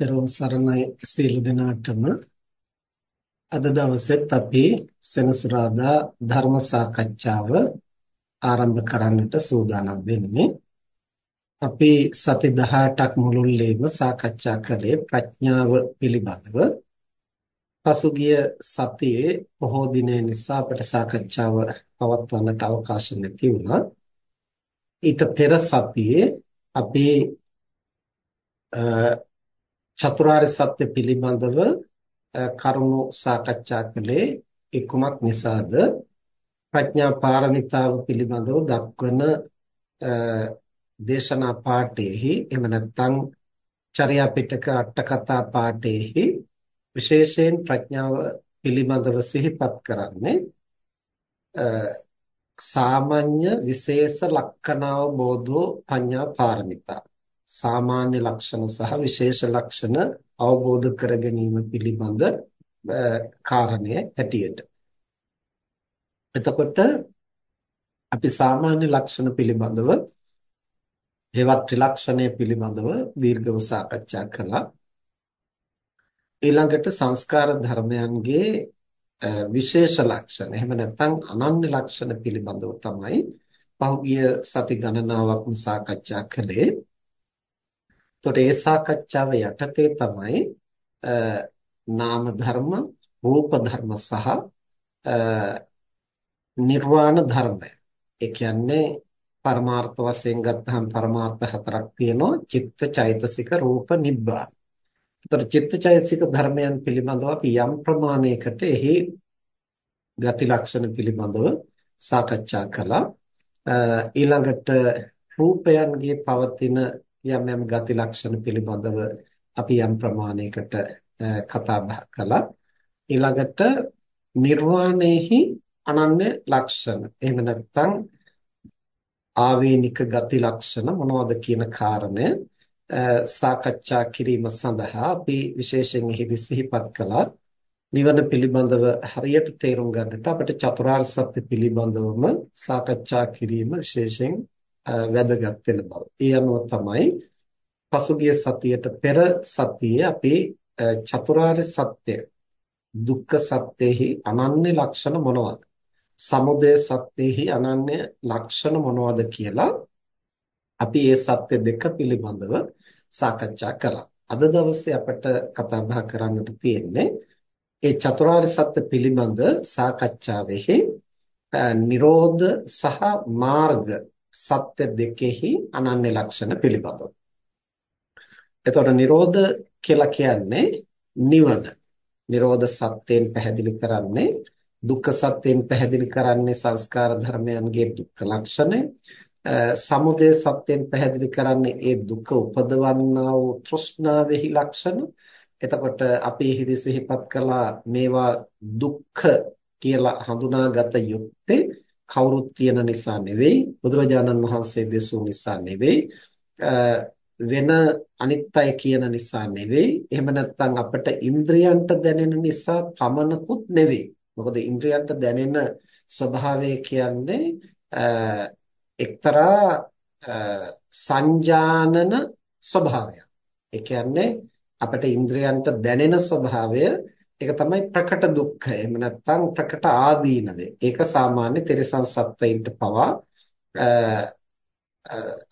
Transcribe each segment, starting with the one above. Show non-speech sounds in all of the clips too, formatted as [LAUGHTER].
දරුවන් සරණයි සීල දෙනාටම. අද දවසෙත් අපි සෙනසුරාදා ධර්ම සාකච්ඡාව ආරම්භ කරන්නට සූදානම් වෙන්නේ. අපි සති 18ක් මුළුල්ලේම සාකච්ඡා කළේ ප්‍රඥාව පිළිබඳව. පසුගිය සතියේ බොහෝ දින නිසා අපට සාකච්ඡාව පවත්වන්නට අවකාශ නැති වුණා. ඊට පෙර සතියේ අපි චතුරාර්ය සත්‍ය පිළිබඳව කරුණු සාකච්ඡා කළේ එකුමක් නිසාද? ප්‍රඥා පාරමිතාව පිළිබඳව දක්වන දේශනා පාඨයේහි එහෙම නැත්නම් චර්යා පිටක අට කතා පාඨයේහි විශේෂයෙන් ප්‍රඥාව පිළිබඳව සිහිපත් කරන්නේ සාමාන්‍ය විශේෂ ලක්ෂණාවබෝධෝ පඤ්ඤා පාරමිතා. සාමාන්‍ය ලක්ෂණ සහ විශේෂ ලක්ෂණ අවබෝධ කර ගැනීම පිළිබඳ කාරණය හැටියට. එතකොට අපි සාමාන්‍ය ලක්ෂණ පිළිබඳව ඒවත් ත්‍රිලක්ෂණය පිළිබඳව දීර්ඝව සාකච්ඡා කළා. ඊළඟට සංස්කාර ධර්මයන්ගේ විශේෂ ලක්ෂණ එහෙම නැත්නම් අනන්‍ය ලක්ෂණ පිළිබඳව තමයි පහුගිය සති ගණනාවක්ම සාකච්ඡා කළේ. එතකොට ඒ සාකච්ඡාව යටතේ තමයි නාම ධර්ම, රූප ධර්ම සහ නිර්වාණ ධර්මය. ඒ කියන්නේ පරමාර්ථ වශයෙන් ගත්තහම පරමාර්ථ හතරක් තියෙනවා. චිත්ත, චෛතසික, රූප, නිබ්බාන. එතකොට චිත්ත, චෛතසික ධර්මයන් පිළිබඳව අපි යම් ප්‍රමාණයකට එහි ගති ලක්ෂණ පිළිබඳව සාකච්ඡා කළා. ඊළඟට රූපයන්ගේ පවතින යම් යම් ගති ලක්ෂණ පිළිබඳව අපි යම් ප්‍රමාණයකට කතා බහ කළා. ඊළඟට නිර්වාණයෙහි අනන්‍ය ලක්ෂණ. එහෙම නැත්නම් ආවේනික ගති ලක්ෂණ මොනවද කියන කාරණය සාකච්ඡා කිරීම සඳහා අපි විශේෂයෙන් එහිදී සිහිපත් කළා. නිවන පිළිබඳව හරියට තේරුම් ගන්නට අපිට චතුරාර්ය සත්‍ය පිළිබඳවම සාකච්ඡා කිරීම විශේෂයෙන් වැදගත් වෙන බව. ඒ අනුව තමයි පසුගිය සතියට පෙර සතියේ අපි චතුරාර්ය සත්‍ය දුක්ඛ සත්‍යෙහි අනන්‍ය ලක්ෂණ මොනවද? සමුදය සත්‍යෙහි අනන්‍ය ලක්ෂණ මොනවද කියලා අපි මේ සත්‍ය දෙක පිළිබඳව සාකච්ඡා කළා. අද දවසේ අපට කතා බහ කරන්නට තියෙන්නේ ඒ චතුරාර්ය සත්‍ය පිළිබඳ සාකච්ඡාවෙහි නිරෝධ සහ මාර්ග සත්‍ය දෙකෙහි අනන්‍ය ලක්ෂණ පිළිබඳව. එතකොට නිරෝධ කියලා කියන්නේ නිවන. නිරෝධ සත්‍යයෙන් පැහැදිලි කරන්නේ දුක්ඛ සත්‍යයෙන් පැහැදිලි කරන්නේ සංස්කාර ධර්මයන්ගේ දුක්ඛ ලක්ෂණය. සමුදය සත්‍යයෙන් පැහැදිලි කරන්නේ ඒ දුක උපදවන්නා වූ තෘෂ්ණාවෙහි ලක්ෂණ. එතකොට අපි හිදී සිහිපත් කළා මේවා දුක්ඛ කියලා හඳුනාගත යුත්තේ කවුරුත් කියන නිසා නෙවෙයි බුදුරජාණන් වහන්සේ දෙසූ නිසා නෙවෙයි වෙන අනිත් අය කියන නිසා නෙවෙයි. එහෙම නැත්නම් අපිට ඉන්ද්‍රයන්ට දැනෙන නිසා පමණකුත් නෙවෙයි. මොකද ඉන්ද්‍රයන්ට දැනෙන ස්වභාවය කියන්නේ එක්තරා සංජානන ස්වභාවයක්. ඒ කියන්නේ අපිට ඉන්ද්‍රයන්ට දැනෙන ස්වභාවය ඒක තමයි ප්‍රකට දුක්ඛය. එහෙම නැත්නම් ප්‍රකට ආදීනවය. ඒක සාමාන්‍ය තිරසන් සත්වයින්ට පවා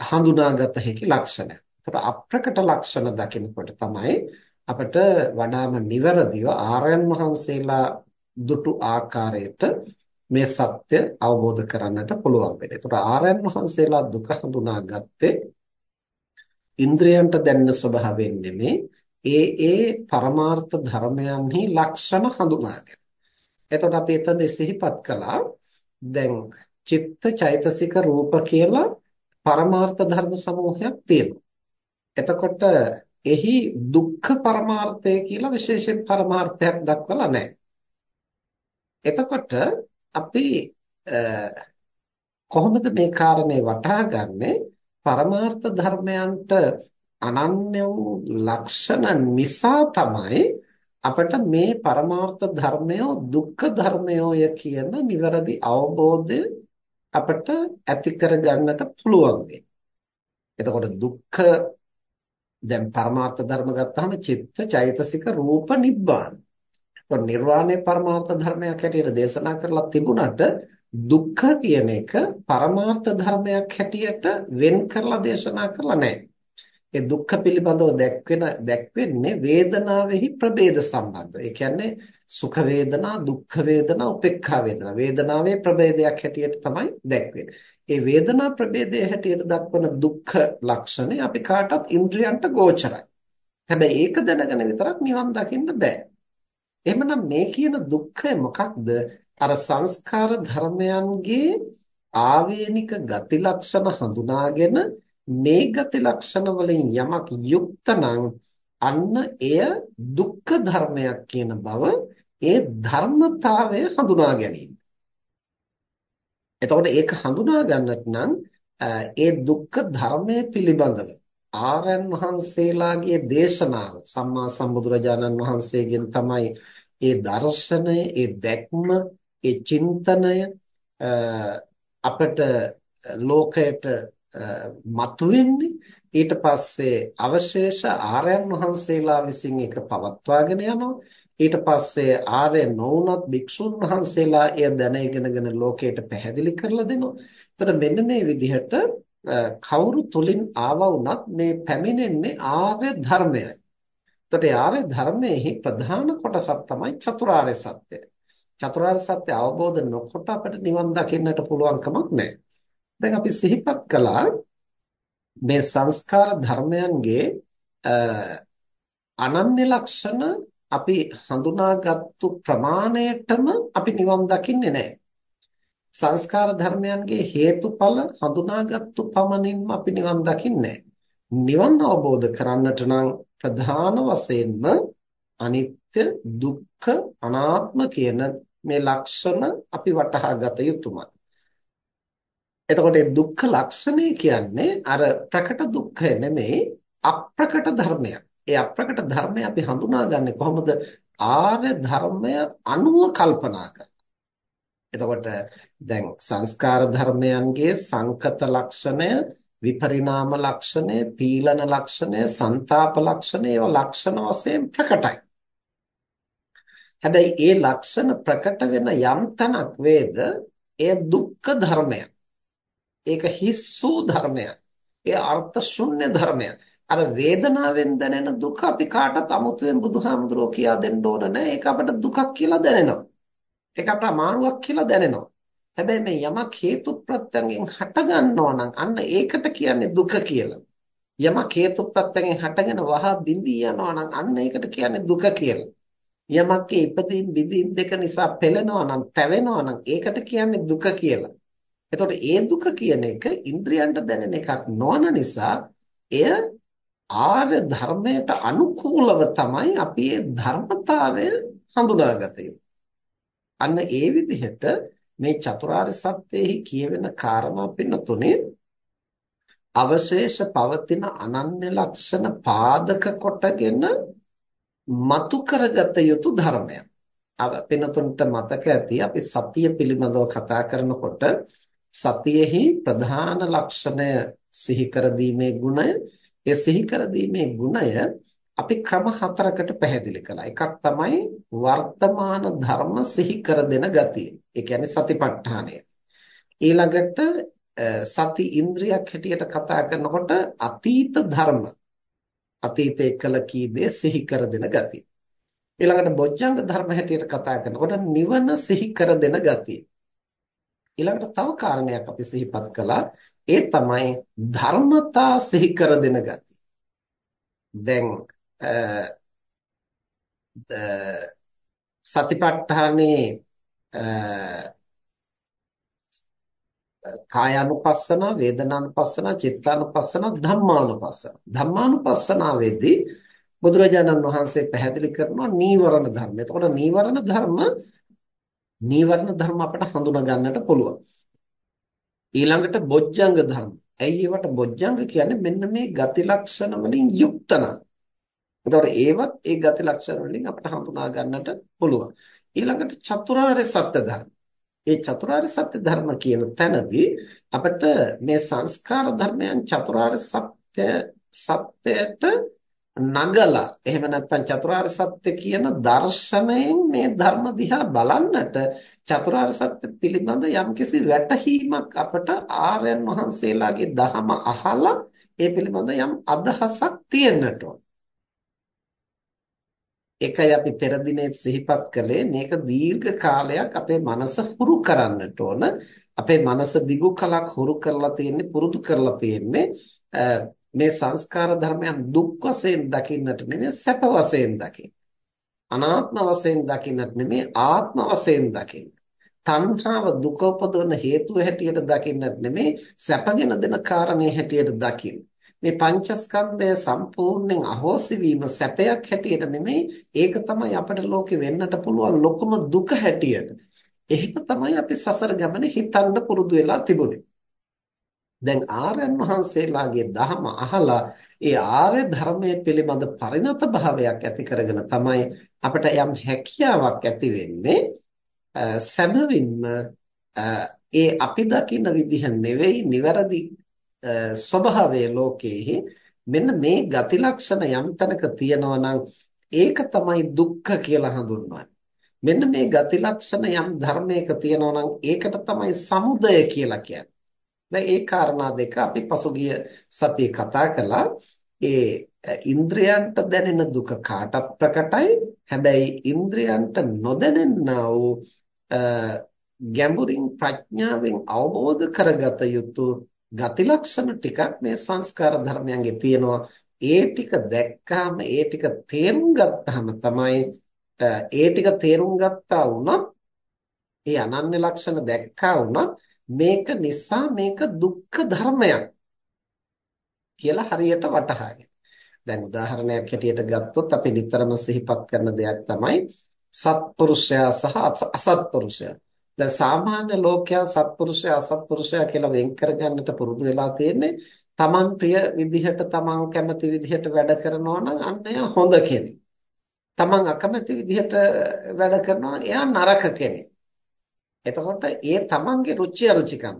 හඳුනාගත හැකි ලක්ෂණයක්. ඒතර අප්‍රකට ලක්ෂණ දකිනකොට තමයි අපිට වඩාම නිවැරදිව ආර්යයන් වහන්සේලා දුටු ආකාරයට මේ සත්‍ය අවබෝධ කරන්නට පුළුවන් වෙන්නේ. ඒතර ආර්යයන් වහන්සේලා දුක හඳුනාගත්තේ ඉන්ද්‍රයන්ට දැනෙන ස්වභාවයෙන් නෙමේ ඒ ඒ පරමාර්ථ ධර්මයන්හි ලක්ෂණ හඳුනාගෙන. එතකොට අපි එතන සිහිපත් කළා දැන් චිත්ත චෛතසික රූප කියලා පරමාර්ථ ධර්ම සමූහයක් තියෙනවා. එතකොට එහි දුක්ඛ පරමාර්ථය කියලා විශේෂයෙන් පරමාර්ථයක් දක්වලා නැහැ. එතකොට අපි කොහොමද මේ කාරණේ වටහා ගන්නේ පරමාර්ථ ධර්මයන්ට අනන්‍ය වූ ලක්ෂණ නිසා තමයි අපිට මේ පරමාර්ථ ධර්මය දුක්ඛ ධර්මයෝය කියන නිවැරදි අවබෝධය අපිට ඇති කර ගන්නට පුළුවන් එතකොට දුක්ඛ දැන් පරමාර්ථ ධර්ම ගත්තාම චිත්ත, චෛතසික, රූප, නිබ්බාන. ඒත් නිර්වාණය පරමාර්ථ ධර්මයක් හැටියට දේශනා කරලා තිබුණට දුක්ඛ කියන එක පරමාර්ථ ධර්මයක් හැටියට වෙන් කරලා දේශනා කරලා නැහැ. ඒ දුක්ඛ පිළිබඳව දැක්වෙන දැක්වෙන්නේ වේදනාවෙහි ප්‍රභේද සම්බන්ධ. ඒ කියන්නේ සුඛ වේදනා, දුක්ඛ වේදනා, උපේක්ඛා වේදනා. වේදනාවේ ප්‍රභේදයක් හැටියට තමයි දැක්වෙන්නේ. ඒ වේදනා ප්‍රභේදයේ හැටියට දක්වන දුක්ඛ ලක්ෂණය අපි කාටත් ඉන්ද්‍රියන්ට ගෝචරයි. හැබැයි ඒක දැනගෙන විතරක් නිවන් දකින්න බෑ. එහෙමනම් මේ කියන දුක්ඛය මොකක්ද? අර සංස්කාර ධර්මයන්ගේ ආවේනික ගති ලක්ෂණ හඳුනාගෙන මේ ගති ලක්ෂණ වලින් යමක් යුක්ත අන්න එය දුක්ඛ ධර්මයක් කියන බව ඒ ධර්මතාවය හඳුනා ගැනීම. එතකොට ඒක හඳුනා ගන්නට නම් ඒ දුක්ඛ ධර්මයේ පිළිබඳව ආරයන් වහන්සේලාගේ දේශනාව සම්මා සම්බුදුරජාණන් වහන්සේගෙන් තමයි ඒ දර්ශනය, ඒ දැක්ම, ඒ චින්තනය අපට ලෝකයට මතුවෙන්නේ ඊට පස්සේ අවශේෂ ආර්යයන් වහන්සේලා විසින් ඒක පවත්වාගෙන යනවා ඊට පස්සේ ආර්ය නොවුනත් භික්ෂුන් වහන්සේලා එය දැන ඉගෙනගෙන ලෝකයට පැහැදිලි කරලා දෙනවා. එතකොට මෙන්න මේ විදිහට කවුරු තුලින් ආවා වුණත් මේ පැමිණෙන්නේ ආර්ය ධර්මයයි. එතකොට ආර්ය ධර්මයේ ප්‍රධාන කොටසක් තමයි චතුරාර්ය සත්‍යය. චතුරාර්ය සත්‍ය අවබෝධ නොකොට අපිට නිවන් දකින්නට පුළුවන් කමක් නැහැ. දැන් අපි සිහිපත් කළා මේ සංස්කාර ධර්මයන්ගේ අනන්‍ය ලක්ෂණ අපි හඳුනාගත්තු ප්‍රමාණයටම අපි නිවන් දකින්නේ නැහැ. සංස්කාර ධර්මයන්ගේ හේතුඵල හඳුනාගත්තු පමණින්ම අපි නිවන් දකින්නේ නිවන් අවබෝධ කරන්නට නම් ප්‍රධාන වශයෙන්ම අනිත්‍ය දුක්ඛ අනාත්ම කියන මේ ලක්ෂණ අපි වටහා ගත යුතුමයි. එතකොට මේ දුක්ඛ ලක්ෂණය කියන්නේ අර ප්‍රකට දුක්ඛය නෙමෙයි අප්‍රකට ධර්මයක්. ඒ අප්‍රකට ධර්මය අපි හඳුනාගන්නේ කොහොමද? ආර්ය ධර්මය අනුව කල්පනා එතකොට දැන් සංස්කාර ධර්මයන්ගේ සංකත ලක්ෂණය, විපරිණාම ලක්ෂණය, පීලන ලක්ෂණය, ਸੰతాප ලක්ෂණය ඒවා ලක්ෂණ වශයෙන් ප්‍රකටයි. හැබැයි ඒ ලක්ෂණ ප්‍රකට වෙන යම් තැනක් වේද එය දුක්ඛ ධර්මයක්. ඒක හිස් වූ ධර්මයක්. ඒ අර්ථ ශුන්‍ය ධර්මයක්. අර වේදනාවෙන් දැනෙන දුක අපි කාටත් අමුතුවෙන් බුදුහාමුදුරුවෝ කියා දෙන්න ඕන නැහැ. ඒක අපට දුකක් කියලා දැනෙනවා. ඒක අපට අමාරුවක් කියලා දැනෙනවා. හැබැයි මේ යමක් හේතු ප්‍රත්‍යයෙන් හට ගන්නවා නම් අන්න ඒකට කියන්නේ දුක කියලා. යමක් හේතු ප්‍රත්‍යයෙන් හටගෙන වහ බිඳී යනවා නම් අන්න ඒකට කියන්නේ දුක කියලා. යමක් ඉපදීම් බිඳීම් දෙක නිසා පෙළෙනවා නම් තැවෙනවා නම් ඒකට කියන්නේ දුක කියලා. එතකොට ඒ දුක කියන එක ඉන්ද්‍රියන්ට දැනෙන එකක් නොවන නිසා එය ආර්ය ධර්මයට අනුකූලව තමයි අපි මේ ධර්මතාවය හඳුනාගත්තේ. අන්න ඒ විදිහට මේ චතුරාර්ය සත්‍යෙහි කියවෙන කාරණා පින්නතුනේ අවශේෂ පවතින අනන්‍ය ලක්ෂණ පාදක කොටගෙන මතු කරගත යුතු ධර්මයක්. අව පින්නතුන්ට මතක ඇති අපි සතිය පිළිබඳව කතා කරනකොට සතියෙහි ප්‍රධාන ලක්ෂණය සිහි කර දීමේ ගුණය ඒ සිහි කර දීමේ ගුණය අපි ක්‍රම හතරකට පැහැදිලි කළා. එකක් තමයි වර්තමාන ධර්ම සිහි කර දෙන ගතිය. ඒ කියන්නේ සතිපට්ඨානය. ඊළඟට සති ඉන්ද්‍රියක් හැටියට කතා කරනකොට අතීත ධර්ම අතීතයේ කළ කී දේ සිහි කර දෙන ගතිය. ඊළඟට බොජ්ජංග ධර්ම හැටියට කතා කරනකොට නිවන සිහි කර දෙන ගතිය. ඊළඟට තව කාරණයක් අපි සිහිපත් කළා ඒ තමයි ධර්මතා සිහි කර දෙන ගතිය. දැන් සතිපට්ඨානේ කායානුපස්සන, වේදනානුපස්සන, චිත්තානුපස්සන, ධම්මානුපස්සන. ධම්මානුපස්සනාවේදී බුදුරජාණන් වහන්සේ පැහැදිලි කරනවා නීවරණ ධර්ම. එතකොට නීවරණ ධර්ම නීවරණ ධර්ම අපට හඳුනා ගන්නට පුළුවන්. ඊළඟට බොජ්ජංග ධර්ම. ඇයි ඒවට බොජ්ජංග කියන්නේ මෙන්න මේ ගති ලක්ෂණ වලින් යුක්ත නම්. එතකොට ඒවත් ඒ ගති ලක්ෂණ වලින් අපට හඳුනා ගන්නට පුළුවන්. ඊළඟට චතුරාර්ය සත්‍ය ධර්ම. ඒ චතුරාර්ය සත්‍ය ධර්ම කියන තැනදී අපිට මේ සංස්කාර ධර්මයන් චතුරාර්ය සත්‍ය සත්‍යයට නගලා එහෙම නැත්නම් චතුරාර්ය සත්‍ය කියන දර්ශනයෙන් මේ ධර්ම දිහා බලන්නට චතුරාර්ය සත්‍ය පිළිබඳ යම්කිසි වැටහීමක් අපට ආර්යයන් වහන්සේලාගේ දහම අහලා ඒ පිළිබඳ යම් අදහසක් තියෙන්නට ඕන. එකයි අපි පෙර දිනෙත් සිහිපත් කළේ මේක දීර්ඝ කාලයක් අපේ මනස හුරු කරන්නට ඕන. අපේ මනස දිගු කලක් හුරු කරලා තියෙන්නේ පුරුදු කරලා තියෙන්නේ මේ සංස්කාර ධර්මයන් දුක් වශයෙන් දකින්නට නෙමෙයි සැප වශයෙන් දකින්න. අනාත්ම වශයෙන් දකින්නට නෙමෙයි ආත්ම වශයෙන් දකින්න. තණ්හාව දුක උපදවන හේතුව හැටියට දකින්නට නෙමෙයි සැපගෙන දෙන කාරණේ හැටියට දකින්න. මේ පංචස්කන්ධය සම්පූර්ණයෙන් අහෝසි වීම සැපයක් හැටියට නෙමෙයි ඒක තමයි අපිට ලෝකෙ වෙන්නට පුළුවන් ලොකුම දුක හැටියට. එහෙම තමයි අපි සසර ගමනේ හිතන්න පුරුදු වෙලා තිබුණේ. දැන් ආර්යයන් වහන්සේලාගේ දහම අහලා ඒ ආර්ය ධර්මයේ පිළිබඳ පරිණත භාවයක් ඇති කරගෙන තමයි අපිට යම් හැකියාවක් ඇති වෙන්නේ සැබවින්ම ඒ අපි දකින විදිහ නෙවෙයි නිවැරදි ස්වභාවයේ ලෝකයේ මෙන්න මේ ගති ලක්ෂණ යම් තැනක තියෙනවා නම් ඒක තමයි දුක්ඛ කියලා හඳුන්වන්නේ. මෙන්න මේ ගති ලක්ෂණ යම් ධර්මයක තියෙනවා නම් ඒකට තමයි සමුදය කියලා කියන්නේ. දැන් ඒ කාරණා දෙක අපි පසුගිය සතියේ කතා කළා. ඒ ඉන්ද්‍රයන්ට දැනෙන දුක කාටත් ප්‍රකටයි. හැබැයි ඉන්ද්‍රයන්ට නොදැනෙනා වූ ගැඹුරින් ප්‍රඥාවෙන් අවබෝධ කරගත යුතු ගති ලක්ෂණ ටිකක් මේ සංස්කාර ධර්මයන්ගේ තියෙනවා. ඒ ටික දැක්කාම ඒ ටික තේරුම් ගත්තාම තමයි ඒ ටික තේරුම් ගත්තා වුණත් ඒ අනන්‍ය ලක්ෂණ දැක්කා වුණත් මේක නිසා මේක දුක්ඛ ධර්මයක් කියලා හරියට වටහාගෙන. දැන් උදාහරණයක් හැටියට ගත්තොත් අපි නිතරම සිහිපත් කරන දෙයක් තමයි සත්පුරුෂයා සහ අසත්පුරුෂයා. දැන් සාමාන්‍ය ලෝකයා සත්පුරුෂයා අසත්පුරුෂයා කියලා වෙන් කරගන්නට පුරුදු වෙලා තියෙන්නේ Taman ප්‍රිය විදිහට Taman කැමති විදිහට වැඩ කරනවා නම් අන්න එයා හොඳ කෙනෙක්. Taman අකමැති විදිහට වැඩ කරනවා එයා නරක කෙනෙක්. එතකොට ඒ Tamanගේ රුචි අරුචිකම්.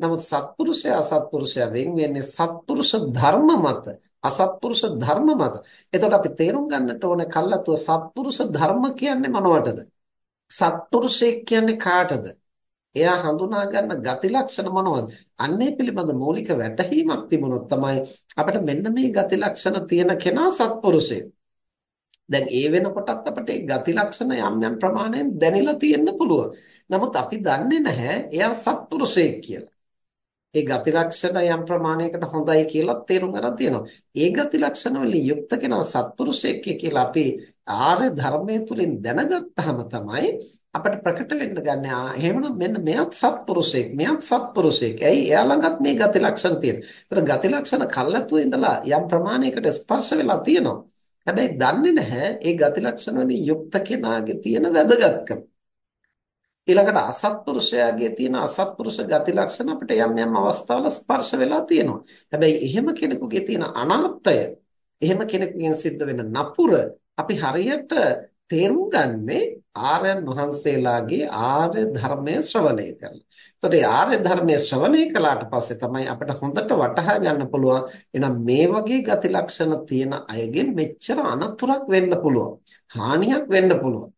නමුත් සත්පුරුෂයා අසත්පුරුෂයා වෙන් වෙන්නේ සත්පුරුෂ ධර්ම මත අසත්පුරුෂ ධර්ම මත. එතකොට අපි තේරුම් ගන්නට ඕනේ කල්ලාතුව සත්පුරුෂ ධර්ම කියන්නේ මොනවටද? සත්පුරුෂයෙක් කියන්නේ කාටද? එයා හඳුනා ගන්න ගති ලක්ෂණ මොනවද? අන්නේ පිළිබඳ මූලික වැටහීමක් තිබුණොත් තමයි අපිට මෙන්න මේ ගති ලක්ෂණ තියෙන කෙනා සත්පුරුෂයෙක්. දැන් ඒ වෙනකොටත් අපිට ඒ ගති ලක්ෂණ යම් යම් ප්‍රමාණයෙන් දැනෙලා තියෙන්න පුළුවන්. නමුත් අපි දන්නේ නැහැ එයා සත්පුරුෂයෙක් කියලා. ඒ ගති ලක්ෂණ යම් ප්‍රමාණයකට හොඳයි කියලා තේරුම් ගන්න තියෙනවා. ඒ ගති ලක්ෂණ වලින් යුක්ත කෙනා සත්පුරුෂයෙක් කියලා අපි ආර්ය ධර්මයේ තුලින් දැනගත්තාම තමයි අපිට ප්‍රකට වෙන්න ගන්න. එහෙමනම් මෙන්න මෙයත් සත්පුරුෂයෙක්, මෙයත් සත්පුරුෂයෙක්. ඇයි එයා ළඟත් මේ ගති ලක්ෂණ තියෙනවා. ඒතර ගති ලක්ෂණ කල්ලාතුව ඉඳලා යම් ප්‍රමාණයකට ස්පර්ශ වෙලා තියෙනවා. හැබැයි දන්නේ නැහැ ඒ ගති ලක්ෂණ වලින් යුක්ත කෙනාගේ තියෙන වැදගත්කම. ඊළඟට අසත්පුරුෂයාගේ තියෙන අසත්පුරුෂ ගති ලක්ෂණ අපිට යම් යම් අවස්ථාවල ස්පර්ශ වෙලා තියෙනවා. හැබැයි එහෙම කෙනෙකුගේ තියෙන අනර්ථය, එහෙම කෙනෙකුගෙන් සිද්ධ වෙන නපුර අපි හරියට තේරුම් ගන්නේ ආර්යයන් වහන්සේලාගේ ආර්ය ධර්මය ශ්‍රවණය කරලා. එතකොට ඒ ආර්ය ධර්මය ශ්‍රවණය කළාට පස්සේ තමයි අපිට හොඳට වටහා ගන්න පුළුවන් එහෙනම් මේ වගේ ගති ලක්ෂණ තියෙන අයගෙන් මෙච්චර අනතුරක් වෙන්න පුළුවන්. හානියක් වෙන්න පුළුවන්.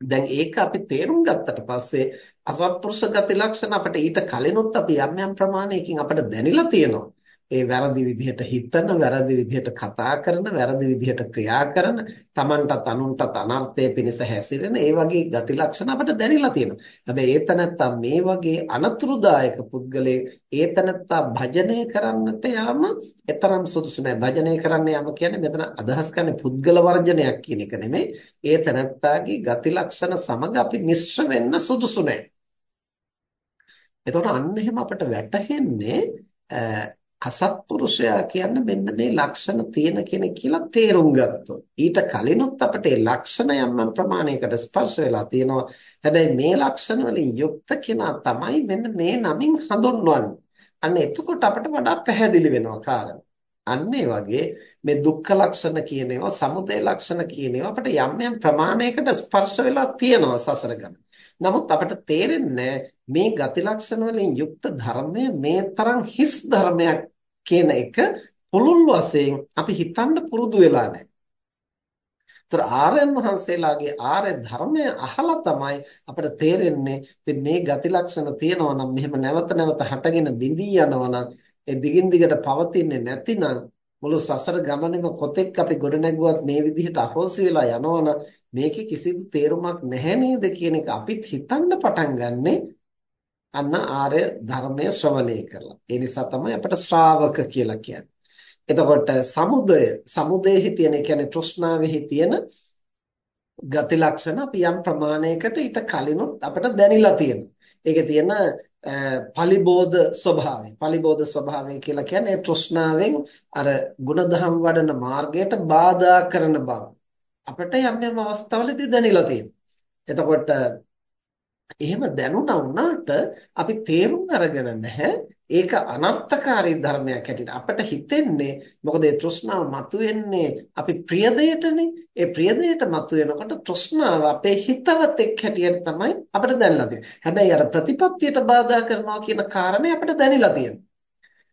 දැන් ඒක අපි තේරුම් ගත්තට පස්සේ අසත්පුරුෂ ගති ලක්ෂණ අපිට ඊට කලිනුත් අපි යම් යම් ප්‍රමාණයකින් අපිට දැනিলা තියෙනවා. ඒ වැරදි විදිහට හිතන, වැරදි විදිහට කතා කරන, වැරදි විදිහට ක්‍රියා කරන, Tamanටත් අනුන්ටත් අනර්ථය පිණිස හැසිරෙන ඒ වගේ ගති ලක්ෂණ අපිට දැනিলা තියෙනවා. හැබැයි ඒතනත්තා මේ වගේ අනතුරුදායක පුද්ගලයෙක් ඒතනත්තා භජනය කරන්නට යාම එතරම් සුදුසු නෑ. භජනය කරන්න යාම කියන්නේ මෙතන අදහස් කරන්නේ පුද්ගල වර්ජනයක් කියන එක නෙමෙයි. ඒතනත්තාගේ ගති ලක්ෂණ සමග අපි මිශ්‍ර වෙන්න සුදුසු නෑ. එතකොට අන්න එහෙම අපිට වැටහෙන්නේ අසත්පුරුෂයා කියන්නේ මෙන්න මේ ලක්ෂණ තියෙන කෙනෙක් කියලා තේරුම් ගත්තොත්. ඊට කලිනුත් අපිට ඒ ලක්ෂණ යම් ප්‍රමාණයකට ස්පර්ශ වෙලා තියෙනවා. හැබැයි මේ ලක්ෂණ වලින් යුක්ත කෙනා තමයි මෙන්න මේ නමින් හඳුන්වන්නේ. අන්න එතකොට අපිට වඩා පැහැදිලි වෙනවා කාරණා. අන්න වගේ මේ දුක්ඛ ලක්ෂණ කියන ඒවා සමුදය ලක්ෂණ කියන ඒවා අපිට යම් යම් ප්‍රමාණයකට ස්පර්ශ වෙලා තියෙනවා සසර ගමන. නමුත් අපිට තේරෙන්නේ මේ ගති ලක්ෂණ වලින් යුක්ත ධර්මය මේ තරම් හිස් ධර්මයක් කියන එක පුළුල් වශයෙන් අපි හිතන්න පුරුදු වෙලා නැහැ. ඒතර ආර්යයන් වහන්සේලාගේ ආර්ය ධර්මය අහලා තමයි අපිට තේරෙන්නේ ඉතින් මේ ගති ලක්ෂණ තියෙනවා නම් මෙහෙම නැවත නැවත හටගෙන බිඳී යනවා නම් ඒ දිගින් දිගට පවතින්නේ නැතිනම් මුළු සසර ගමනේම කොතෙක් අපි ගොඩ නැගුවත් මේ විදිහට අහෝසි වෙලා යනවනම් මේකේ කිසිදු තේරුමක් නැහැ නේද කියන එක අපිත් හිතන්න පටන් ගන්නෙ අන්න ආර්ය ධර්මය ශ්‍රවණය කරලා. ඒ නිසා තමයි අපට ශ්‍රාවක කියලා කියන්නේ. එතකොට samudaya samudayෙහි තියෙන කියන්නේ තෘෂ්ණාවෙහි තියෙන ගති ලක්ෂණ අපි යම් ප්‍රමාණයකට ඊට කලිනුත් අපට දැනিলা තියෙනවා. ඒකේ තියෙන පලිබෝධ ස්වභාවය. පලිබෝධ ස්වභාවය කියලා කියන්නේ තෘෂ්ණාවෙන් අර ಗುಣධම් වඩන මාර්ගයට බාධා කරන බව. අපිට යම් යම් අවස්ථාවලදී දැනিলা තියෙනවා. එතකොට එහෙම දැනුණා වුණාට අපි තේරුම් අරගෙන නැහැ. ඒක අනර්ථකාරී ධර්මයක් හැටියට. අපිට හිතෙන්නේ මොකද ඒ තෘෂ්ණාව මතුවෙන්නේ අපි ප්‍රිය දෙයටනේ. ඒ ප්‍රිය දෙයට මතුවෙනකොට තෘෂ්ණාව අපේ හිතවතෙක් හැටියට තමයි අපිට දැනලා තියෙන්නේ. හැබැයි අර ප්‍රතිපත්තියට බාධා කරනවා කියන කාරණේ අපිට දැනিলা තියෙනවා.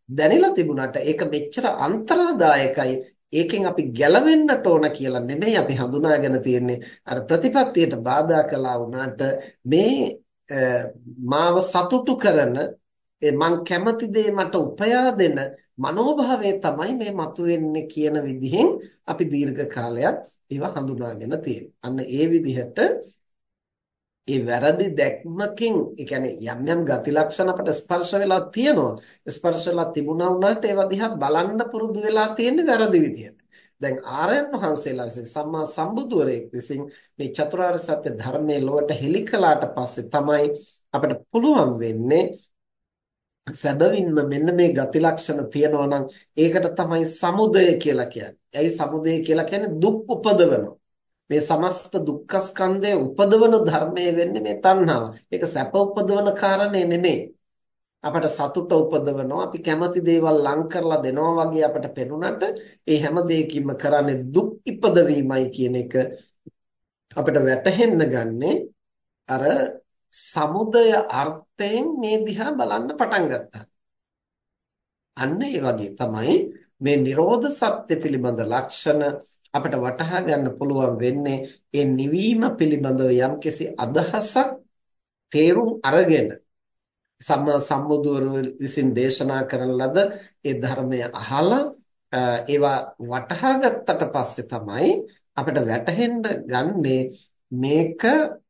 දැනিলা තිබුණාට ඒක මෙච්චර අන්තරාදායකයි. ඒකෙන් අපි ගැලවෙන්නට ඕන කියලා නෙමෙයි අපි හඳුනාගෙන තියෙන්නේ අර ප්‍රතිපත්තියට බාධා කළා වුණාට මේ මාව සතුටු කරන මං කැමති දේ මට උපයා දෙන මනෝභාවය තමයි මේ මතුවෙන්නේ කියන විදිහෙන් අපි දීර්ඝ කාලයක් ඒවා හඳුනාගෙන තියෙන්නේ. අන්න ඒ විදිහට ඒ වැරදි දැක්මකින් ඒ කියන්නේ යම් යම් ගති ලක්ෂණ අපට ස්පර්ශ වෙලා තියෙනවා. ස්පර්ශ වෙලා තිබුණා වුණාට ඒවා දිහා බලන්න පුරුදු වෙලා තියෙන්නේ වැරදි විදිහට. දැන් ආරයන් වහන්සේලා සම්මා සම්බුදුවරයෙක් විසින් මේ චතුරාර්ය සත්‍ය ධර්මයේ ලොවට හෙළි කළාට පස්සේ තමයි අපිට පුළුවන් වෙන්නේ සැබවින්ම මෙන්න මේ ගති ලක්ෂණ තියෙනවා නම් ඒකට තමයි සමුදය කියලා කියන්නේ. ඇයි සමුදය කියලා කියන්නේ දුක් උපදවනවා. මේ සමස්ත දුක්ඛස්කන්ධය උපදවන ධර්මයේ වෙන්නේ මේ තණ්හාව. ඒක සැප උපදවන කාරණේ නෙමෙයි. අපට සතුට උපදවනවා අපි කැමති දේවල් ලං කරලා දෙනවා වගේ අපට පෙනුනට ඒ හැම දෙයකින්ම කරන්නේ දුක් ඉපදවීමයි කියන එක අපිට වැටහෙන්න ගන්නේ අර සමුදය අර්ථයෙන් මේ දිහා බලන්න පටන් ගත්තා. අන්න ඒ වගේ තමයි මේ Nirodha Satya පිළිබඳ ලක්ෂණ අපිට වටහා ගන්න පුළුවන් වෙන්නේ ඒ නිවීම පිළිබඳව යම්කිසි අදහසක් තේරුම් අරගෙන සම්මා සම්බුදුවරු විසින් දේශනා කරන ලද ඒ ධර්මය අහලා ඒවා වටහා ගත්තට පස්සේ තමයි අපිට වැටහෙන්න ගන්නේ මේක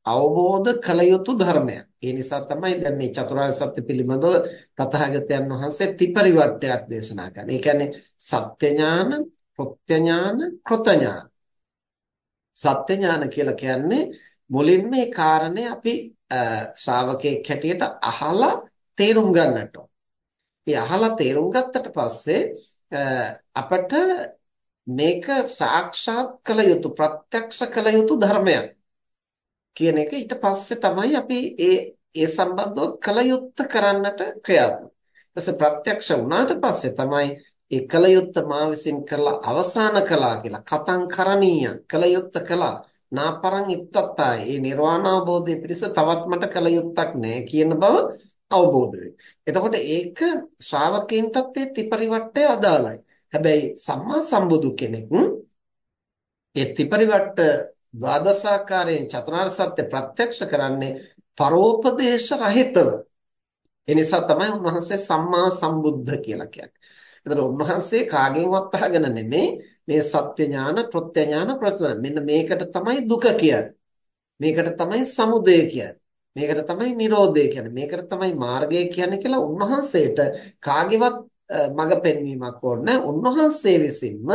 අවබෝධ කළ යුතු ධර්මයක්. ඒ නිසා තමයි දැන් මේ චතුරාර්ය සත්‍ය පිළිබඳව තථාගතයන් වහන්සේ ත්‍රිපරිවර්තයක් දේශනා කරන්නේ. ඒ කියන්නේ සත්‍ය ඥාන, ප්‍රත්‍ය ඥාන, කෘත ඥාන. සත්‍ය ඥාන කියලා කියන්නේ මුලින්ම මේ කාරණේ අපි ශ්‍රාවකයෙක් හැටියට අහලා තේරුම් ගන්නට ඕන. ඒ අහලා තේරුම් ගත්තට පස්සේ අපට මේක සාක්ෂාත් කළ යුතු ප්‍රත්‍යක්ෂ කළ යුතු ධර්මයක් කියන එක ඊට පස්සේ තමයි අපි ඒ ඒ සම්බන්ධව කළ යුත්ත කරන්නට ක්‍රියාත්මක. ඊටසේ ප්‍රත්‍යක්ෂ වුණාට පස්සේ තමයි ඒ කළ යුත්ත මා විසින් කරලා අවසන් කළා කියලා කතං කරණීය කළ යුත්ත කළා නාපරං ඉත්තත්තාය. මේ නිර්වාණ අවබෝධයේ පිණිස තවත් මට කල යුත්තක් නැහැ කියන බව අවබෝධ එතකොට ඒක ශ්‍රාවකයන්ටත් ඒ ත්‍රිපරිවට්ටය අදාළයි. හැබැයි සම්මා සම්බුදු කෙනෙක් ඒ ත්‍රිපරිවට්ට ද්වාදසාකාරයෙන් චතුරාර්ය සත්‍ය ප්‍රත්‍යක්ෂ කරන්නේ පරෝපදේශ රහිතව. ඒ නිසා තමයි උන්වහන්සේ සම්මා සම්බුද්ධ කියලා කියන්නේ. එතකොට උන්වහන්සේ කාගෙන්වත් අහගෙන නෙමෙයි මේ සත්‍ය ඥාන, ප්‍රත්‍ය ඥාන, ප්‍රත්‍ය මෙන්න මේකට තමයි දුක කියන්නේ. මේකට තමයි සමුදය කියන්නේ. මේකට තමයි Nirodha කියන්නේ. මේකට තමයි මාර්ගය කියන්නේ කියලා උන්වහන්සේට කාගේවත් මඟ පෙන්වීමක් ඕනේ උන්වහන්සේ විසින්ම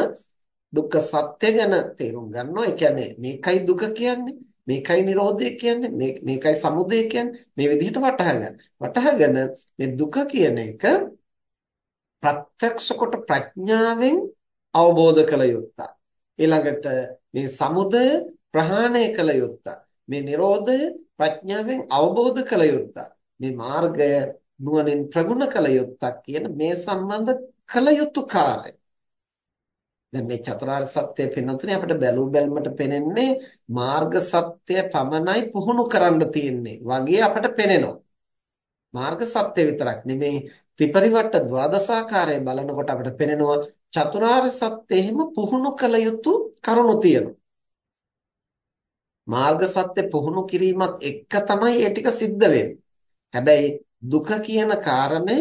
දුක්ඛ සත්‍ය ගැන තේරුම් ගන්නවා. ඒ කියන්නේ මේකයි දුක කියන්නේ. මේකයි Nirodha කියන්නේ. මේකයි සමුදය කියන්නේ. මේ විදිහට වටහා ගන්න. වටහාගෙන මේ දුක කියන එක ප්‍රත්‍යක්ෂ කොට ප්‍රඥාවෙන් අවබෝධ කළ යුත්තා. ඊළඟට මේ සමුදය ප්‍රහාණය කළ යුත්තා. මේ Nirodha ප්‍රඥාවෙන් අවබෝධ කළ යුත්තා. මේ මාර්ගය නුවණින් ප්‍රගුණ කළ යුත්තක් කියන මේ සම්බන්ධ කළ යුතු කාර්යය. දැන් මේ චතුරාර්ය සත්‍ය පෙන්වතුනේ අපිට බැලූ බැලමට පෙනෙන්නේ මාර්ග සත්‍ය පමණයි පුහුණු කරන්න තියෙන්නේ වගේ අපිට පෙනෙනවා. මාර්ග සත්‍ය විතරක් නෙමෙයි ත්‍රිපරිවට්ට ද්වාදසාකාරය බලනකොට අපිට පෙනෙනවා චතුරාර්ය සත්‍යෙහිම පුහුණු කළ යුතු කරුණු තියෙනවා. මාර්ග සත්‍ය පුහුණු කිරීමත් එක්ක තමයි ඒ ටික සිද්ධ වෙන්නේ. හැබැයි දුක කියන කාරණය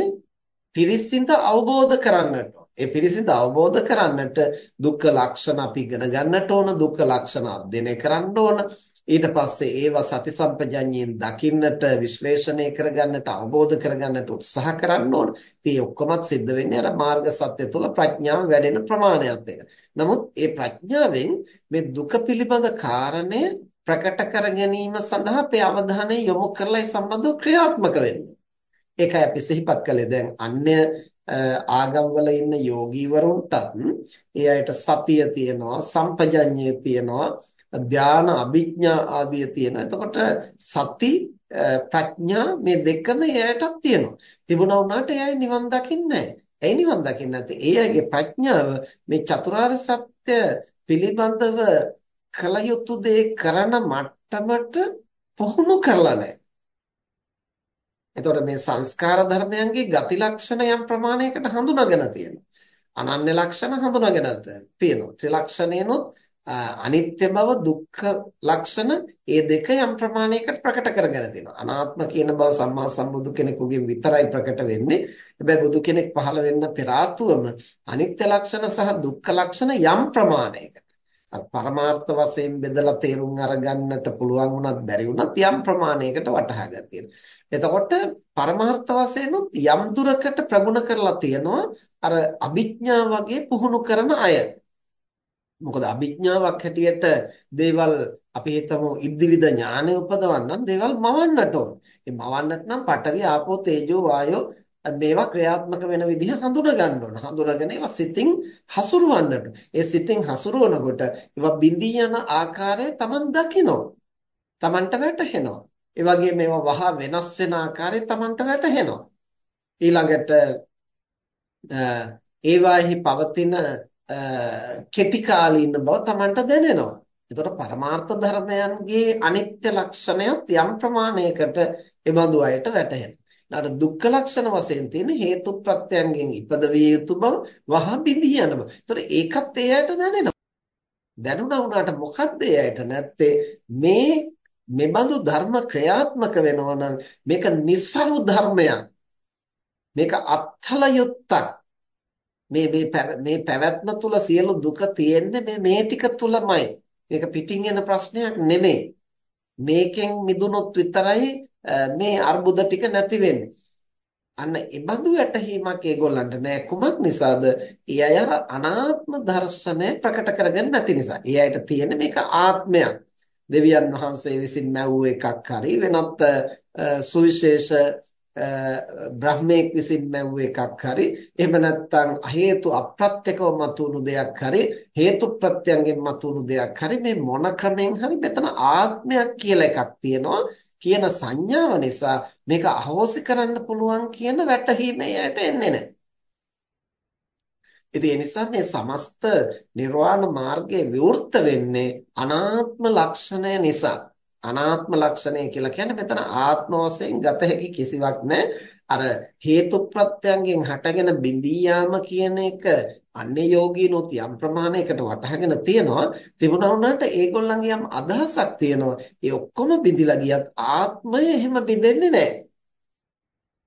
පිරිසිඳ අවබෝධ කරන්නට ඒ පිරිසිඳ අවබෝධ කරන්නට දුක්ඛ ලක්ෂණ අපි ඉගෙන ගන්නට ඕන දුක්ඛ ලක්ෂණ අධ්‍යයනය කරන්න ඕන ඊට පස්සේ ඒවා සති සම්පජඤ්ඤයෙන් දකින්නට විශ්ලේෂණය කරගන්නට අවබෝධ කරගන්නට උත්සාහ කරන්න ඕන. ඉතින් ඒ ඔක්කොමත් සිද්ධ වෙන්නේ අර මාර්ග සත්‍ය තුළ ප්‍රඥාව වැඩෙන ප්‍රමාණයත් එක්ක. නමුත් ඒ ප්‍රඥාවෙන් මේ දුක පිළිබඳ කාරණය ප්‍රකට කර ගැනීම සඳහා අපේ අවධානය යොමු කරලා ඒ සම්බන්ධව ක්‍රියාත්මක වෙන්න. ඒකයි අපි සිහිපත් කළේ. දැන් අන්‍ය ආගම්වල ඉන්න යෝගීවරුන්ටත් ඒ අයට සතිය තියෙනවා, සම්පජඤ්ඤය තියෙනවා, ධාන අභිඥා ආදිය තියෙනවා. එතකොට සති ප්‍රඥා මේ දෙකම එයාටත් තියෙනවා. තිබුණා වුණාට එයා නිවන් දකින්නේ නැහැ. ඇයි නිවන් දකින්නේ නැත්තේ? ඒ අයගේ ප්‍රඥාව මේ චතුරාර්ය සත්‍ය පිළිබඳව කල යුතු දේ කරන මට්ටමට පුහුණු කරලා නැහැ. එතකොට මේ සංස්කාර ධර්මයන්ගේ ගති ලක්ෂණ යම් ප්‍රමාණයකට හඳුනාගෙන තියෙනවා. අනන්‍ය ලක්ෂණ හඳුනාගෙන තියෙනවා. ත්‍රිලක්ෂණේනොත් අනිත්‍ය බව දුක්ඛ ලක්ෂණ ඒ දෙක යම් ප්‍රමාණයකට ප්‍රකට කරගෙන තියෙනවා. අනාත්ම කියන බව සම්මා සම්බුදු කෙනෙකුගෙන් විතරයි ප්‍රකට වෙන්නේ. හැබැයි බුදු කෙනෙක් පහළ වෙන්න පෙර අනිත්‍ය ලක්ෂණ සහ දුක්ඛ ලක්ෂණ යම් ප්‍රමාණයකට පරමාර්ථ වශයෙන් බෙදලා තේරුම් අරගන්නට පුළුවන් වුණත් බැරි වුණත් යම් ප්‍රමාණයකට වටහා ගන්න එතකොට පරමාර්ථ වශයෙන් යම් දුරකට ප්‍රගුණ කරලා තියෙනවා අර අභිඥා වගේ පුහුණු කරන අය. මොකද අභිඥාවක් හැටියට දේවල් අපි හිතමු ඉද්දිවිද ඥානය උපදවන්න දේවල් මවන්නට ඕන. ඒ මවන්නට නම් පඨවි ආපෝ තේජෝ වායෝ මේවා ක්‍රියාත්මක වෙන විදිහ හඳුනා ගන්න ඕන. හඳුනාගෙන ඒවා සිතින් හසුරවන්නට. ඒ සිතින් හසුරවනකොට ඒවා බිඳී යන ආකාරය Taman දකිනවා. Tamanට වැටහෙනවා. ඒ වගේ මේවා වහ වෙනස් වෙන ආකාරය Tamanට වැටහෙනවා. ඊළඟට ඒවාෙහි පවතින කෙටි කාලීන බව Tamanට දැනෙනවා. එතකොට පරමාර්ථ ධර්මයන්ගේ අනිත්‍ය ලක්ෂණයත් යම් ප්‍රමාණයකට ඒ බඳු අයට වැටහෙනවා. අර දුක්ඛ ලක්ෂණ වශයෙන් තියෙන හේතු ප්‍රත්‍යයන්ගෙන් ඉපදවිය යුතු බව වහා බිඳී යන බව. ඒතර ඒකත් එයාට දැනෙනවා. දැනුණා වුණාට මොකද්ද එයාට නැත්තේ මේ මෙබඳු ධර්ම ක්‍රියාත්මක වෙනවා නම් මේක નિසරු ධර්මයක්. මේක අත්හල යුත්තක්. මේ මේ පැවැත්ම තුල සියලු දුක තියෙන්නේ මේ මේ ටික තුලමයි. මේක පිටින් එන ප්‍රශ්නයක් නෙමෙයි. මේකෙන් මිදුනොත් විතරයි මේ අර්බුද ටික නැති වෙන්නේ. අන්න ඒ බඳු වැටහීමක් ඒගොල්ලන්ට නෑ කුමක් නිසාද? ඒ අය අනාත්ම දර්ශනය ප්‍රකට කරගන්න නැති නිසා. ඒ අයට තියෙන මේක ආත්මයක්. දෙවියන් වහන්සේ විසින් මැවූ එකක් හරි වෙනත් සුවිශේෂ බ්‍රහ්මයෙක් විසින් මැවූ එකක් හරි එහෙම නැත්නම් හේතු අප්‍රත්‍යකව මතුණු දෙයක් හරි හේතු ප්‍රත්‍යයෙන් මතුණු දෙයක් හරි මේ මොන ක්‍රමෙන් හරි මෙතන ආත්මයක් කියලා එකක් තියෙනවා කියන සංඥාව නිසා මේක අහෝසි කරන්න පුළුවන් කියන වැටහීම එයාට එන්නේ නැහැ. ඉතින් ඒ නිසා මේ සමස්ත නිර්වාණ මාර්ගයේ විවෘත වෙන්නේ අනාත්ම ලක්ෂණය නිසා. අනාත්ම ලක්ෂණය කියලා කියන්නේ මෙතන ආත්ම වශයෙන් ගත හැකි කිසිවක් නැහැ. අර හේතු ප්‍රත්‍යයෙන් හටගෙන බිඳී යාම කියන එක අන්නේ යෝගීනොත් යම් ප්‍රමාණයකට වටහාගෙන තියෙනවා. තිබුණා වුණාට ඒගොල්ලන්ගේ යම් අදහසක් තියෙනවා. ඒ ඔක්කොම බිඳිලා ගියත් ආත්මය එහෙම බිඳෙන්නේ නැහැ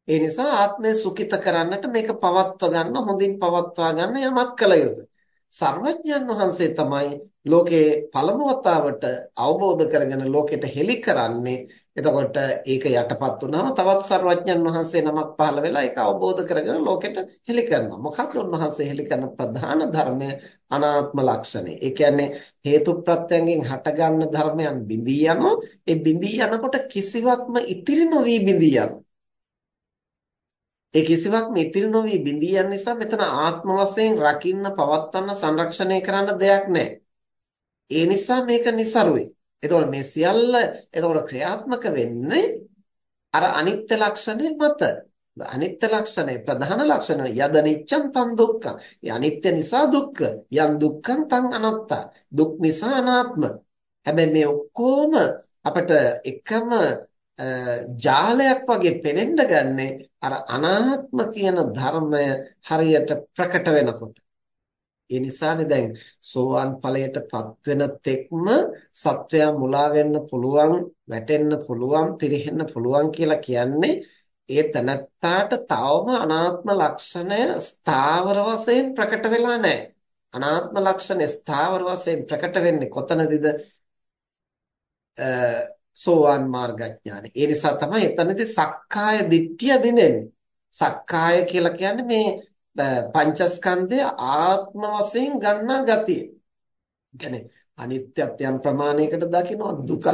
ඒ නිසා ආත්මය සුඛිත කරන්නට මේක පවත්වා ගන්න හොඳින් පවත්වා ගන්න යමක් කළ යුතුයි. සර්වඥයන් වහන්සේ තමයි ලෝකේ පළමු වතාවට අවබෝධ කරගෙන ලෝකෙට හෙළි කරන්නේ එතකොට ඒක යටපත් වුණාම තවත් සර්වඥන් වහන්සේ නමක් පහළ වෙලා ඒක අවබෝධ කරගෙන ලෝකෙට හෙළි කරනවා. මොකක්ද උන්වහන්සේ හෙළි කරන ප්‍රධාන ධර්මය අනාත්ම ලක්ෂණය. ඒ කියන්නේ හේතු ප්‍රත්‍යයෙන් හටගන්න ධර්මයන් බිඳී යනවා. ඒ බිඳී යනකොට කිසිවක්ම ඉතිරි නොවි බිඳී යනවා. ඒ කිසිවක්ම ඉතිරි නොවි බිඳී යන නිසා මෙතන ආත්ම වශයෙන් රකින්න, පවත්වන්න, සංරක්ෂණය කරන්න දෙයක් නැහැ. ඒ නිසා මේක નિසරුයි. එතකොට මේ සියල්ල එතකොට ක්‍රියාත්මක වෙන්නේ අර අනිත්‍ය ලක්ෂණය මත. අනිත්‍ය ලක්ෂණය ප්‍රධාන ලක්ෂණය යද නිච්ඡං තං දුක්ඛං. ඒ අනිත්‍ය නිසා දුක්ඛ. යම් දුක්ඛං තං අනාත්තා. දුක් නිසා අනාත්ම. හැබැයි මේ ඔක්කොම අපිට එකම ජාලයක් වගේ පෙනෙන්න ගන්නේ අර අනාත්ම කියන ධර්මය හරියට ප්‍රකට වෙනකොට. ඒ නිසානේ දැන් සෝවාන් ඵලයටපත් වෙන තෙක්ම සත්වයා මුලා වෙන්න පුළුවන්, වැටෙන්න පුළුවන්, පිරෙහෙන්න පුළුවන් කියලා කියන්නේ ඒ තනත්තාට තවම අනාත්ම ලක්ෂණය ස්ථාවර වශයෙන් ප්‍රකට වෙලා නැහැ. අනාත්ම ලක්ෂණය ස්ථාවර වශයෙන් ප්‍රකට වෙන්නේ කොතනදද? සෝවාන් මාර්ගඥානෙ. ඒ නිසා තමයි එතනදී සක්කාය දිට්ඨිය බිඳෙන්නේ. සක්කාය කියලා කියන්නේ මේ පංචස්කන්ධය ආත්ම වශයෙන් ගන්නා ගතිය. කියන්නේ අනිත්‍යත් යම් ප්‍රමාණයකට දකිනවා දුකත්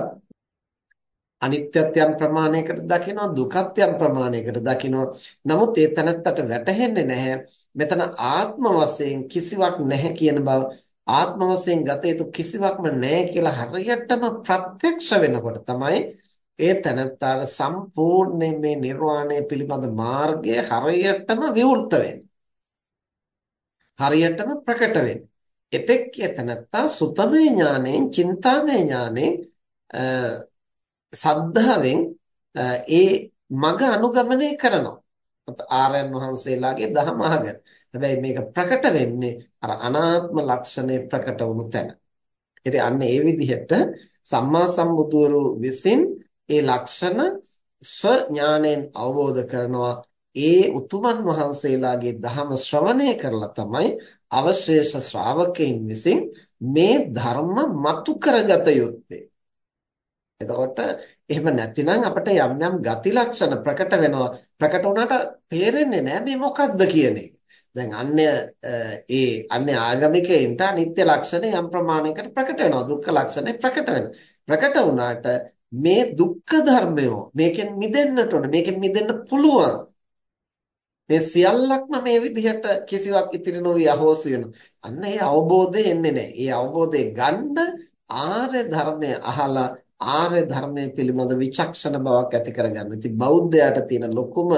අනිත්‍යත් යම් ප්‍රමාණයකට දකිනවා දුකත් යම් ප්‍රමාණයකට දකිනවා. නමුත් ඒ තැනත්තට වැටහෙන්නේ නැහැ. මෙතන ආත්ම වශයෙන් කිසිවක් නැහැ කියන බව ආත්ම වශයෙන් ගත යුතු කිසිවක්ම නැහැ කියලා හරියටම ප්‍රත්‍යක්ෂ වෙනකොට තමයි ඒ තැනත්තාට සම්පූර්ණ මේ නිර්වාණය පිළිබඳ මාර්ගය හරියටම විවෘත වෙන්නේ. හරියටම ප්‍රකට වෙන්නේ. එතෙක් එතනත්තා සුතමේ ඥානෙන්, චින්තාමේ ඥානෙන්, සද්ධාවෙන් ඒ මඟ අනුගමනය කරනවා. ආරයන් වහන්සේලාගේ දහම අහගෙන. හැබැයි මේක ප්‍රකට වෙන්නේ අර අනාත්ම ලක්ෂණය ප්‍රකට වුණු තැන. ඉතින් අන්න ඒ විදිහට සම්මා සම්බුදුවරු විසින් ඒ ලක්ෂණ ස්ව ඥාණයෙන් අවබෝධ කරනවා ඒ උතුමන් වහන්සේලාගේ දහම ශ්‍රවණය කරලා තමයි අවශේෂ ශ්‍රාවකයන් විසින් මේ ධර්ම මතු කරගත යුත්තේ. එතකොට එහෙම නැතිනම් අපිට යම් යම් ගති ලක්ෂණ ප්‍රකට වෙනවා. ප්‍රකට වුණාට තේරෙන්නේ නැහැ මේ මොකක්ද කියන එක. දැන් අන්‍ය ඒ අන්‍ය ආගමිකයින්ට අනිත්‍ය ලක්ෂණ යම් ප්‍රමාණයකට ප්‍රකට වෙනවා. දුක්ඛ ලක්ෂණ ප්‍රකට වෙනවා. ප්‍රකට වුණාට මේ දුක්ඛ ධර්මය මේකෙන් මිදෙන්නට ඕන. මේකෙන් මිදෙන්න පුළුවන්. මේ සියල්ලක්ම මේ විදිහට කිසිවක් ඉතිරි නොවි අහෝසි වෙනවා. අන්න ඒ අවබෝධය එන්නේ නැහැ. ඒ අවබෝධය ගන්න ආර්ය ධර්මය අහලා ආර්ය ධර්මයේ පිළිබඳ විචක්ෂණ බවක් ඇති කරගන්න. ඉතින් බෞද්ධයාට තියෙන ලොකුම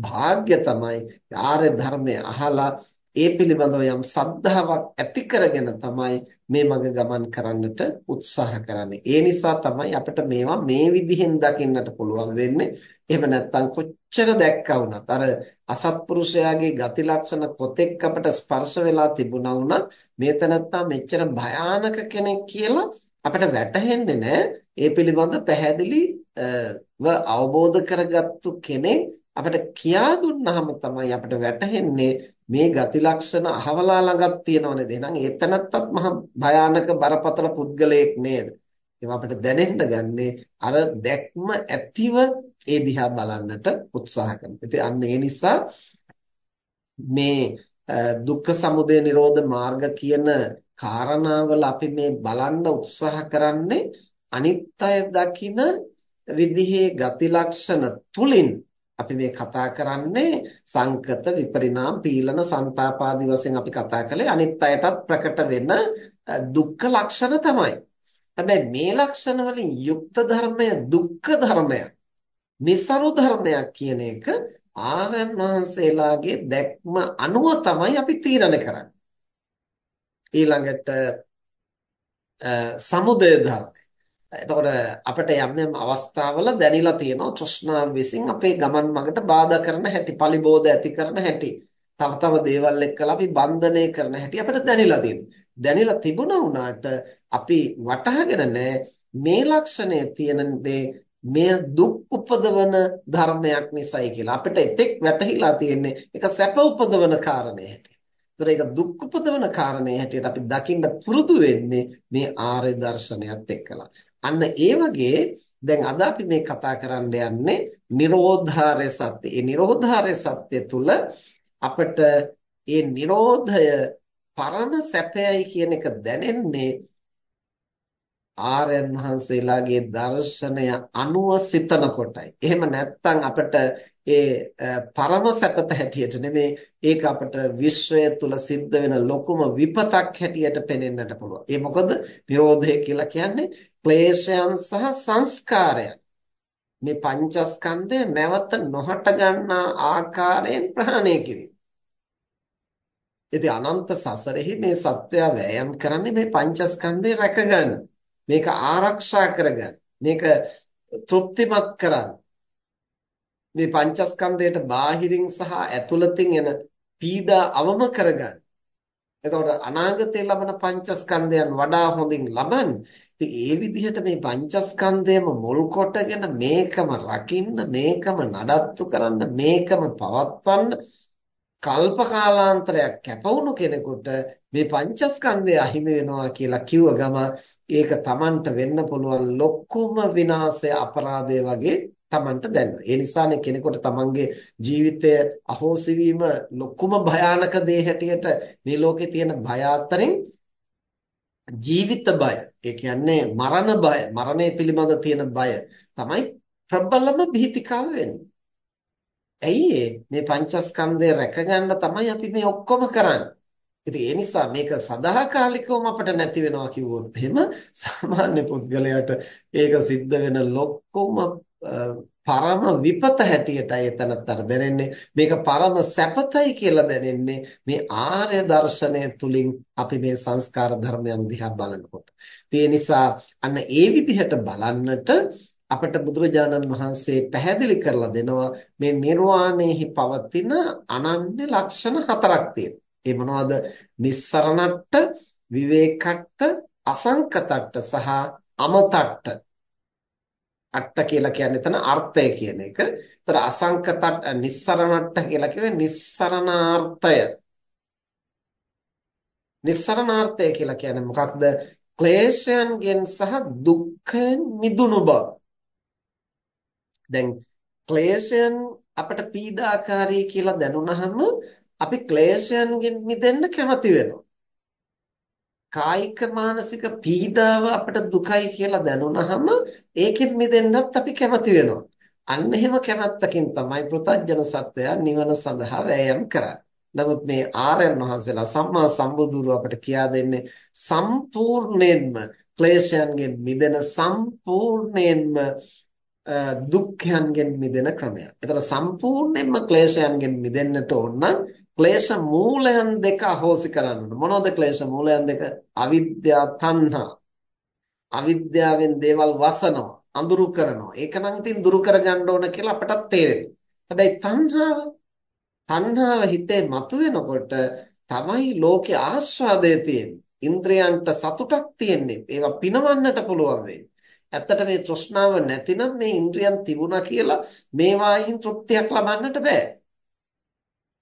වාග්ය තමයි ආර්ය ධර්මය අහලා ඒ පිළිබඳව යම් සද්ධාාවක් ඇති කරගෙන තමයි මේ මඟ ගමන් කරන්නට උත්සාහ කරන්නේ. ඒ නිසා තමයි අපිට මේවා මේ විදිහෙන් දකින්නට පුළුවන් වෙන්නේ. එහෙම නැත්නම් කොච්චර දැක්කා වුණත් අර අසත්පුරුෂයාගේ ගති ලක්ෂණ කොතෙක් අපට ස්පර්ශ වෙලා තිබුණා වුණත් මේ තනත්තා මෙච්චර භයානක කෙනෙක් කියලා අපිට වැටහෙන්නේ නැහැ. ඒ පිළිබඳ පැහැදිලිව අවබෝධ කරගත්තු කෙනෙක් අපිට කියා දුන්නාම තමයි අපිට වැටහෙන්නේ මේ ගති ලක්ෂණ අහවලා ළඟක් තියෙනව නේද? එහෙනම් ඒතනත්තත් මහ භයානක බරපතල පුද්ගලයෙක් නේද? ඒවා අපිට දැනෙන්න ගන්නේ අර දැක්ම ඇතිව ඒ දිහා බලන්නට උත්සාහ කරනවා. ඉතින් අන්න ඒ නිසා මේ දුක්ඛ සමුදය නිරෝධ මාර්ග කියන කාරණාවල අපි මේ බලන්න උත්සාහ කරන්නේ අනිත් අය දකින විදිහේ ගති ලක්ෂණ තුලින් අපි මේ කතා කරන්නේ සංකත විපරිණාම පීලන ਸੰతాපාදී වශයෙන් අපි කතා කළේ අනිත් අයටත් ප්‍රකට වෙන දුක්ඛ ලක්ෂණ තමයි. හැබැයි මේ ලක්ෂණ වලින් යුක්ත ධර්මය දුක්ඛ ධර්මයක්. નિસරු ධර්මයක් කියන එක ආරණ වහන්සේලාගේ දැක්ම අනුව තමයි අපි තීරණය කරන්නේ. ඊළඟට සමුදය ධර්ම එතකොට අපිට යම් යම් අවස්ථාවල දැනিলা තියෙනවා තෘෂ්ණාව විසින් අපේ ගමන් මගට බාධා කරන හැටි, පලිබෝධ ඇති කරන හැටි, තව තව දේවල් එක්කලා අපි බන්ධනය කරන හැටි අපිට දැනিলা තියෙනවා. දැනিলা තිබුණා වුණාට අපි වටහාගෙන නැහැ මේ ලක්ෂණය තියෙන මේ දුක් උපදවන ධර්මයක් නිසායි කියලා. අපිට එතෙක් වැටහිලා තියෙන්නේ ඒක සැප උපදවන කාරණේ හැටියට. ඒතර ඒක දුක් උපදවන කාරණේ හැටියට අපි දකින්න පුරුදු වෙන්නේ මේ ආර්ය දර්ශනයත් එක්කලා. අන්න ඒ වගේ දැන් අද අපි මේ කතා කරන්න යන්නේ නිරෝධාරය සත්‍ය. ඒ නිරෝධාරය සත්‍ය තුල අපිට ඒ නිරෝධය පරම සැපයයි කියන එක දැනෙන්නේ ආර්යයන් වහන්සේලාගේ දර්ශනය අනුව සිතන කොටයි. එහෙම නැත්නම් අපිට ඒ පරම සැපත හැටියට නෙමෙයි ඒක අපට විශ්වය තුල සිද්ධ වෙන ලොකුම විපතක් හැටියට පෙනෙන්නට පුළුවන්. ඒ මොකද Nirodha කියලා කියන්නේ ක්ලේශයන් සහ සංස්කාරයන්. මේ පංචස්කන්ධය නැවත නොහට ගන්නා ආකාරයෙන් ප්‍රහාණය කිරීම. ඉතින් අනන්ත සසරෙහි මේ සත්වයා වෑයම් කරන්නේ මේ පංචස්කන්ධය රැකගන්න. මේක ආරක්ෂා කරගන්න. මේක තෘප්තිමත් කරන්න. මේ පංචස්කන්ධයට බාහිරින් සහ ඇතුළතින් එන පීඩා අවම කරගන්න. එතකොට අනාගතයේ ලබන පංචස්කන්ධයන් වඩා හොඳින් ලබන්න. ඉතින් ඒ විදිහට මේ පංචස්කන්ධයම මුල් කොටගෙන මේකම රකින්න, මේකම නඩත්තු කරන්න, මේකම පවත්වන්න කල්ප කාලාන්තරයක් කැපවුණු කෙනෙකුට මේ පංචස්කන්ධය අහිමි වෙනවා කියලා කිව්ව ගම ඒක Tamanට වෙන්න පුළුවන් ලොකුම විනාශය අපරාධය වගේ Tamanට දැනෙනවා. ඒ නිසානේ කෙනෙකුට Tamanගේ ජීවිතය අහෝසි වීම ලොකුම භයානක දේ හැටියට මේ ලෝකේ තියෙන භය අතරින් ජීවිත බය, ඒ කියන්නේ මරණ බය, මරණය පිළිබඳ තියෙන බය තමයි ප්‍රබලම භීතිකාව වෙන්නේ. ඇයි මේ පංචස්කන්ධය රැකගන්න තමයි අපි මේ ඔක්කොම කරන්නේ. ඉතින් ඒ නිසා මේක සදාකාලිකවම අපිට නැති වෙනවා කිව්වොත් එහෙම සාමාන්‍ය පුද්ගලයාට ඒක සිද්ධ වෙන ලොක්කම පරම විපත හැටියටයි එතනතර දැනෙන්නේ මේක පරම සැපතයි කියලා දැනෙන්නේ මේ ආර්ය දර්ශනය තුලින් අපි මේ සංස්කාර ධර්මයන් දිහා බලනකොට. ඒ නිසා අන්න ඒ විදිහට බලන්නට අපට බුදුරජාණන් වහන්සේ පැහැදිලි කරලා දෙනවා මේ නිර්වාණයෙහි පවතින අනන්‍ය ලක්ෂණ හතරක් තියෙනවා. ඒ මොනවද? නිස්සරණට්ට, විවේකට්ට, අසංකතට්ට සහ අමතට්ට. අට්ට කියලා කියන්නේ එතන අර්ථය කියන එක. ඒතර අසංකතට්ට නිස්සරණට්ට කියලා කියන්නේ නිස්සරණාර්ථය. නිස්සරණාර්ථය කියලා කියන්නේ මොකක්ද? ක්ලේශයන්ගෙන් සහ දුක්ඛයෙන් මිදුණු බව. දැන් ක්ලේශයන් අපට පීඩාකාරී කියලා දැනුණහම අපි ක්ලේශයන්ගෙන් මිදෙන්න කැමති වෙනවා. කායික මානසික පීඩාව අපට දුකයි කියලා දැනුණහම ඒකෙන් මිදෙන්නත් අපි කැමති වෙනවා. අන්න එහෙම කැමැත්තකින් තමයි පෘථජන සත්වයා නිවන සඳහා වෑයම් කරන්නේ. නමුත් මේ ආර්යයන් වහන්සේලා සම්මා සම්බුදුරු අපට කියා දෙන්නේ සම්පූර්ණයෙන්ම ක්ලේශයන්ගෙන් මිදෙන සම්පූර්ණයෙන්ම දුක්ඛයන්ගෙන් මිදෙන ක්‍රමයක්. ඒතර සම්පූර්ණයෙන්ම ක්ලේශයන්ගෙන් මිදෙන්නට ඕන නම් ක්ලේශ මූලයන් දෙක අහෝසි කරන්න ඕන. මොනවද ක්ලේශ මූලයන් දෙක? අවිද්‍යාව, තණ්හා. අවිද්‍යාවෙන් දේවල් වසනවා, අඳුරු කරනවා. ඒක නම් ඉතින් දුරු කරගන්න ඕන කියලා අපටත් තේරෙනවා. හැබැයි තණ්හාව තණ්හාව හිතේ මතුවෙනකොට තමයි ලෝකේ ආස්වාදය තියෙන්නේ. ඉන්ද්‍රයන්ට සතුටක් තියෙන්නේ. ඒවා පිනවන්නට පුළුවන් වෙන්නේ. ඇත්තට මේ තෘෂ්ණාව නැතිනම් මේ ඉන්ද්‍රියන් තිබුණා කියලා මේවායින් තෘප්තියක් ලබන්නට බෑ.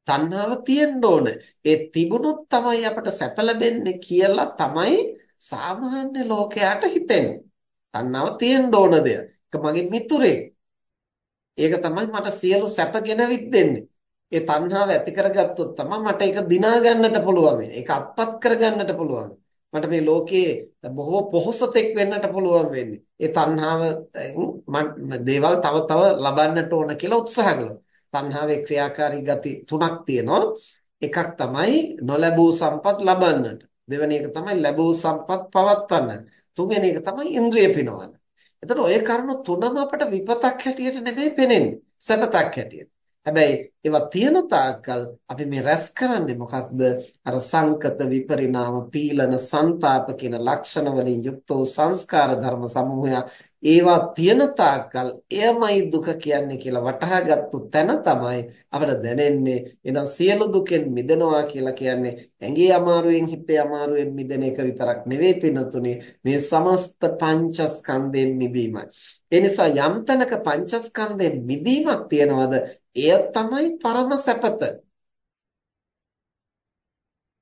තණ්හාව තියෙන්න ඕන. ඒ තිබුණොත් තමයි අපට සැප ලැබෙන්නේ කියලා තමයි සාමාන්‍ය ලෝකයාට හිතෙන්නේ. තණ්හාව තියෙන්න ඕන දෙයක්. ඒක මගේ මිතුරේ. ඒක තමයි මට සියලු සැප ගෙනවිත් දෙන්නේ. ඒ තණ්හාව ඇති කරගත්තොත් තමයි මට ඒක දිනා ගන්නට පුළුවන් වෙන්නේ. ඒක අත්පත් කරගන්නට පුළුවන්. මට මේ ලෝකයේ බොහෝ පොහොසතෙක් වෙන්නට පුළුවන් වෙන්නේ. ඒ තණ්හාව දේවල් තව තව ලබන්නට ඕන කියලා උත්සාහ කළා. තණ්හාවේ ක්‍රියාකාරී ගති තුනක් තියෙනවා. එකක් තමයි නොලැබූ සම්පත් ලබන්නට. දෙවෙනි එක තමයි ලැබූ සම්පත් පවත්වන්නට. තුන්වෙනි එක තමයි ඉන්ද්‍රිය පිනවන්න. එතකොට ඔය කරුණු තුනම අපට විපතක් හැටියට නෙමෙයි පෙනෙන්නේ. සැපතක් හැටියට. හැබැයි ඒවා තියෙන තාක්කල් අපි මේ රැස් කරන්නේ මොකක්ද? අර සංකත විපරිණාම පීලන ਸੰతాප කියන ලක්ෂණ වලින් යුක්ත වූ සංස්කාර ධර්ම සමූහය. ඒවා තියෙන තාක්කල් එයමයි දුක කියන්නේ කියලා වටහාගත්තු තැන තමයි අපිට දැනෙන්නේ. එහෙනම් සියලු දුකෙන් මිදෙනවා කියලා කියන්නේ ඇඟේ අමාරුවෙන් හිතේ අමාරුවෙන් මිදෙන එක විතරක් නෙවෙයි පින්නතුනේ. මේ සමස්ත පංචස්කන්ධයෙන් මිදීමයි. ඒ නිසා යම් තැනක පංචස්කන්ධයෙන් මිදීමක් තියනවාද? එය තමයි පරම සැපත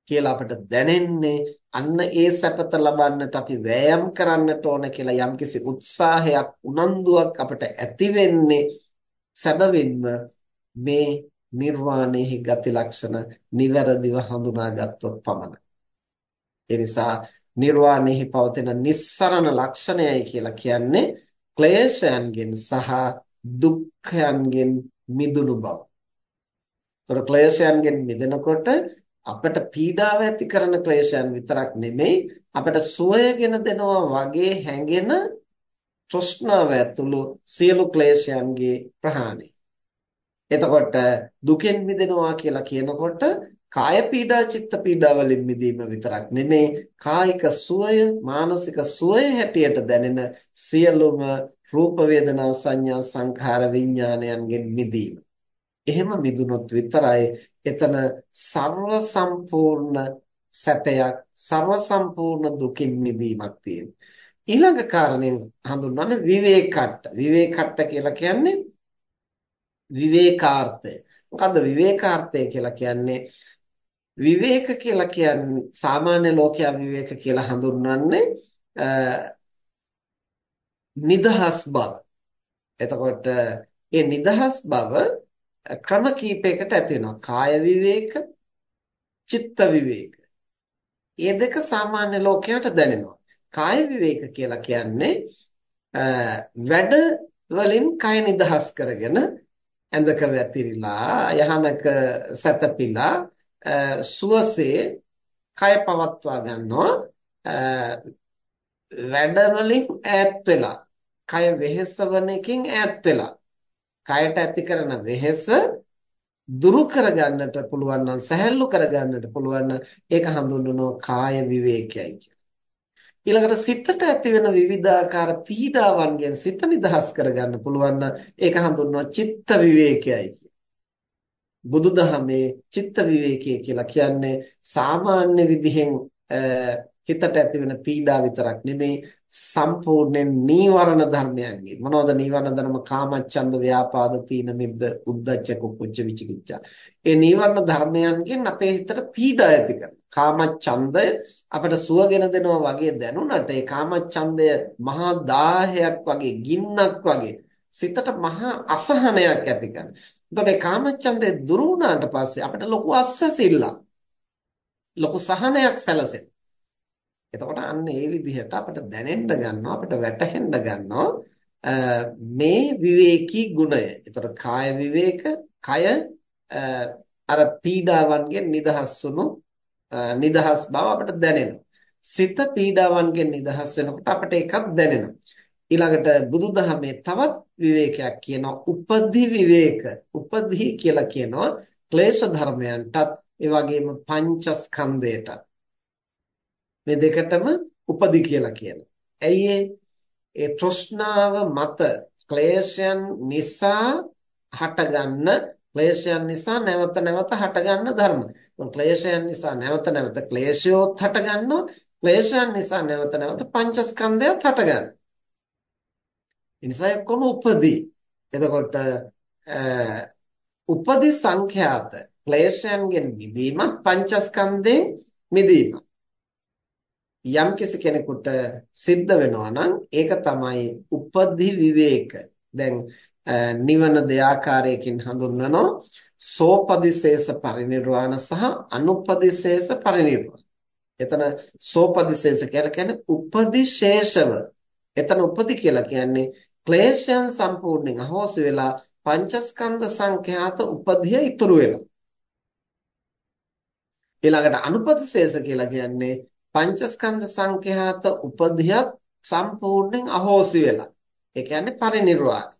කියලා අපිට දැනෙන්නේ අන්න ඒ සැපත ලබන්නට අපි වෑයම් කරන්නට ඕන කියලා යම්කිසි උත්සාහයක් උනන්දුවක් අපිට ඇති වෙන්නේ සැබවින්ම මේ නිර්වාණයෙහි ගති ලක්ෂණ නිවැරදිව හඳුනාගත්තොත් පමණයි. ඒ නිසා නිර්වාණයෙහි පවතින නිස්සරණ ලක්ෂණයයි කියලා කියන්නේ ක්ලේශයන්ගෙන් සහ දුක්ඛයන්ගෙන් මිදුණු බව. ඒතර ක්ලේශයන්ගෙන් මිදෙනකොට අපට පීඩාව ඇති කරන ක්ලේශයන් විතරක් නෙමෙයි අපට සුවයගෙන දෙනවා වගේ හැඟෙන තෘෂ්ණාව ඇතුළු සියලු ක්ලේශයන්ගේ ප්‍රහාණය. එතකොට දුකෙන් මිදෙනවා කියලා කියනකොට කාය පීඩා චිත්ත පීඩා වලින් මිදීම විතරක් නෙමෙයි කායික සුවය මානසික සුවය හැටියට දැනෙන සියලුම රූප වේදනා සංඥා සංඛාර විඥානයන්ගෙන් මිදීම. එහෙම මිදුනොත් විතරයි එතන ਸਰව සම්පූර්ණ සැපයක් ਸਰව සම්පූර්ණ දුකින් මිදීමක් තියෙන්නේ. ඊළඟ කාරණයෙන් හඳුන්වන්නේ විවේකට්ට. විවේකට්ට කියලා කියන්නේ විවේකාර්ථය. මොකද්ද විවේකාර්ථය කියලා කියන්නේ? විවේක කියලා කියන්නේ සාමාන්‍ය ලෝකයා විවේක කියලා හඳුන්වන්නේ නිදහස් බව. එතකොට මේ නිදහස් බව ක්‍රම කීපයකට ඇති වෙනවා. කාය විවේක, චිත්ත විවේක. මේ දෙක සාමාන්‍ය ලෝකයට දැනෙනවා. කාය විවේක කියලා කියන්නේ වැඩ වලින් කය නිදහස් කරගෙන ඇඳක වැතිරිලා යහනක සැතපීලා සුවසේ කය පවත්වා ගන්නවා වැඩ වලින් ඈත් වෙලා කය වෙහෙසවන එකෙන් ඈත් වෙලා කයට ඇති කරන වෙහෙස දුරු කරගන්නට පුළුවන් නම් සැහැල්ලු කරගන්නට පුළුවන් නම් ඒක හඳුන්වනවා කාය විවේකයයි කියලා. ඊළඟට සිතට ඇති වෙන විවිධාකාර පීඩාවන්ගෙන් සිත නිදහස් කරගන්න පුළුවන් නම් ඒක හඳුන්වනවා චිත්ත විවේකයයි බුදුදහමේ චිත්ත විවේකය කියලා කියන්නේ සාමාන්‍ය විදිහෙන් හිතට ඇති වෙන පීඩා විතරක් නෙමෙයි සම්පූර්ණයෙන් නීවරණ ධර්මයන්ගේ මොනවද නීවරණ ධර්ම? කාමච්ඡන්ද ව්‍යාපාද තීන මිද්ද උද්ධච්ච කුච්ච විචිකිච්ඡා. ඒ නීවරණ ධර්මයන්ගෙන් අපේ හිතට පීඩා ඇති කරනවා කාමච්ඡන්දය අපිට සුවගෙන දෙනවා වගේ දැනුණට ඒ කාමච්ඡන්දය මහා දාහයක් වගේ ගින්නක් වගේ සිතට මහා අසහනයක් ඇති කරනවා එතකොට ඒ කාමච්ඡන්දය දුරු වුණාට පස්සේ අපිට ලොකු අස්වැසිල්ලක් ලොකු සහනයක් සැලසෙනවා. එතකොට අන්න ඒ විදිහට අපිට දැනෙන්න ගන්නවා අපිට වැටහෙන්න ගන්නවා මේ විවේකී ගුණය. එතකොට කාය විවේක, කය අර පීඩාවන්ගෙන් නිදහස් වුණු නිදහස් බව අපිට දැනෙනවා. සිත පීඩාවන්ගෙන් නිදහස් වෙනකොට අපිට ඒකක් දැනෙනවා. ඊළඟට බුදුදහමේ තවත් විවේකයක් කියනවා උපදි විවේක. උපදි කියලා කියනවා ක්ලේශ ධර්මයන්ටත් ඒ වගේම පංචස්කන්ධයටත් මේ දෙකටම උපදි කියලා කියනවා. ඇයි ඒ තෘෂ්ණාව මත ක්ලේශයන් නිසා හටගන්න ක්ලේශයන් නිසා නැවත නැවත හටගන්න ධර්ම. ක්ලේශයන් නිසා නැවත නැවත ක්ලේශයෝත් හටගන්නවා. ක්ලේශයන් නිසා නැවත නැවත පංචස්කන්ධයත් හටගන්නවා. ඒ නිසා කොහොම උපදී. එතකොට උපදි සංඛ්‍යාත ක්ලේශයන්ගෙන් මිදීමත් පංචස්කන්ධයෙන් මිදීමත් යම්කිසි කෙනෙකුට සිද්ධ වෙනවා නම් ඒක තමයි උපදි විවේක. දැන් නිවන දෙආකාරයකින් හඳුන්වනවා සෝපදිශේෂ පරිනිර්වාණ සහ අනුපදිශේෂ පරිනිර්වාණ. එතන සෝපදිශේෂ කියලා කියන්නේ උපදිශේෂව. එතන උපදි කියලා කියන්නේ ක්ලේශයන් සම්පූර්ණයෙන් අහෝසි වෙලා පංචස්කන්ධ සංඛ්‍යාත උපදිය ඉතුරු වෙනවා. ඊළඟට අනුපදිශේෂ කියලා කියන්නේ පංචස්කන්ධ සංඛ්‍යාත උපදියත් සම්පූර්ණයෙන් අහෝසි වෙලා. ඒ කියන්නේ පරිනිර්වාණය.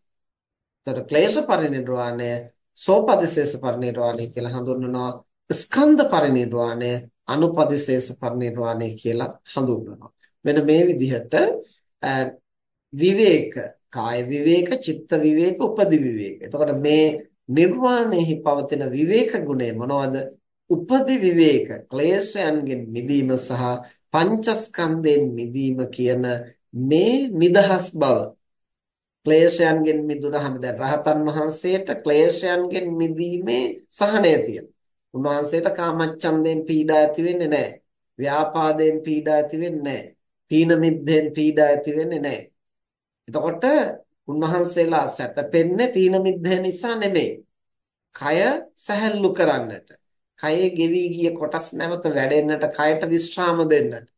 එතකොට ක්ලේශ පරිනිර්වාණය, සෝපදිශේෂ පරිනිර්වාණය කියලා හඳුන්වනවා. ස්කන්ධ පරිනිර්වාණය, අනුපදිශේෂ පරිනිර්වාණය කියලා හඳුන්වනවා. මෙන්න මේ විදිහට විවේක, කාය විවේක, චිත්ත විවේක, උපදි විවේක. එතකොට මේ නිර්වාණයෙහි පවතින විවේක ගුණය මොනවද? උපදි විවේක ක්ලේශයන්ගෙන් මිදීම සහ පංචස්කන්ධයෙන් මිදීම කියන මේ නිදහස් බව ක්ලේශයන්ගෙන් මිදුනහම දැන් රහතන් වහන්සේට ක්ලේශයන්ගෙන් මිදීමේ සහනය තියෙනවා. උන්වහන්සේට කාමච්ඡන්දයෙන් පීඩා ඇති වෙන්නේ නැහැ. ව්‍යාපාදයෙන් පීඩා ඇති වෙන්නේ නැහැ. තීන මිද්දෙන් පීඩා ඇති වෙන්නේ නැහැ. එතකොට උන්වහන්සේලා සැතපෙන්නේ තීන මිද්ද නිසා නෙමෙයි. කය සැහැල්ලු කරන්නට කයේ ගෙවි ගිය කොටස් නැවත වැඩෙන්නට කයට විශ්‍රාම දෙන්නට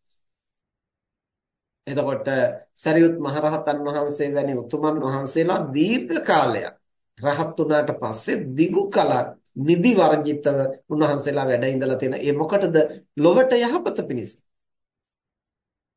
එතකොට සරියුත් මහරහතන් වහන්සේ වැනි උතුමන් වහන්සේලා දීර්ඝ කාලයක් රහත් වුණාට පස්සේ දිගු කලක් නිදි වර්ජිතව උන්වහන්සේලා වැඩ ඉඳලා තියෙන ඒ මොකටද ලොවට යහපත පිණිස.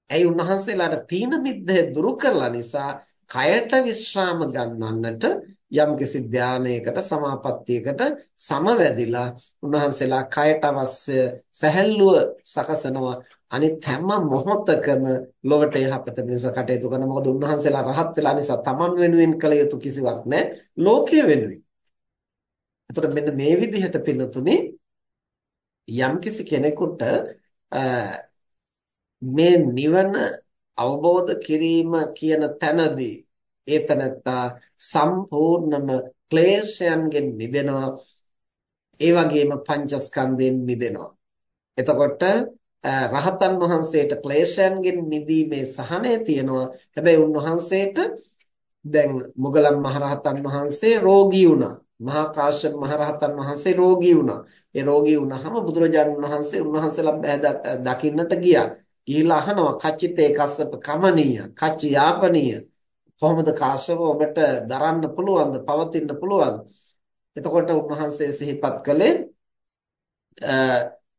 ඇයි උන්වහන්සේලාට තීන මිද්දේ දුරු කරලා නිසා කයට විශ්‍රාම ගන්නන්නට යම්කිසි ධානයකට සමාපත්තියකට සමවැදිලා උන්වහන්සේලා කයට අවශ්‍ය සැහැල්ලුව සකසනවා. අනිත් හැම මොහොතකම ලොවට යහපත පිණිස කටයුතු කරන. මොකද උන්වහන්සේලා රහත් වෙලා නිසා තමන් වෙනුවෙන් කළ යුතු කිසිවක් නැහැ ලෝකයේ වෙනුවෙන්. එතකොට මෙන්න මේ විදිහට පින්නතුනේ යම්කිසි කෙනෙකුට මේ නිවන අවබෝධ කිරීම කියන තැනදී ඒ තැනත්තා සම්පූර්ණම ක්ලේශයන්ගෙන් මිදෙනවා. ඒ වගේම පංචස්කන්ධයෙන් මිදෙනවා. එතකොට රහතන් වහන්සේට ක්ලේශයන්ගෙන් මිදීමේ සහනය තියෙනවා. හැබැයි උන්වහන්සේට දැන් මුගලන් මහරහතන් වහන්සේ රෝගී වුණා. මහා කාශ්‍යප මහරහතන් වහන්සේ රෝගී වුණා. ඒ රෝගී වුණාම බුදුරජාණන් වහන්සේ උන්වහන්සේලා දකින්නට ගියා. ගිහිලා අහනවා කච්චිතේ කස්සප කමනීය? කච්චි යාපනීය? කොහොමද කාශ්‍යප ඔබට දරන්න පුළුවන්ද පවතින්න පුළුවන්ද? එතකොට උන්වහන්සේ සිහිපත් කළේ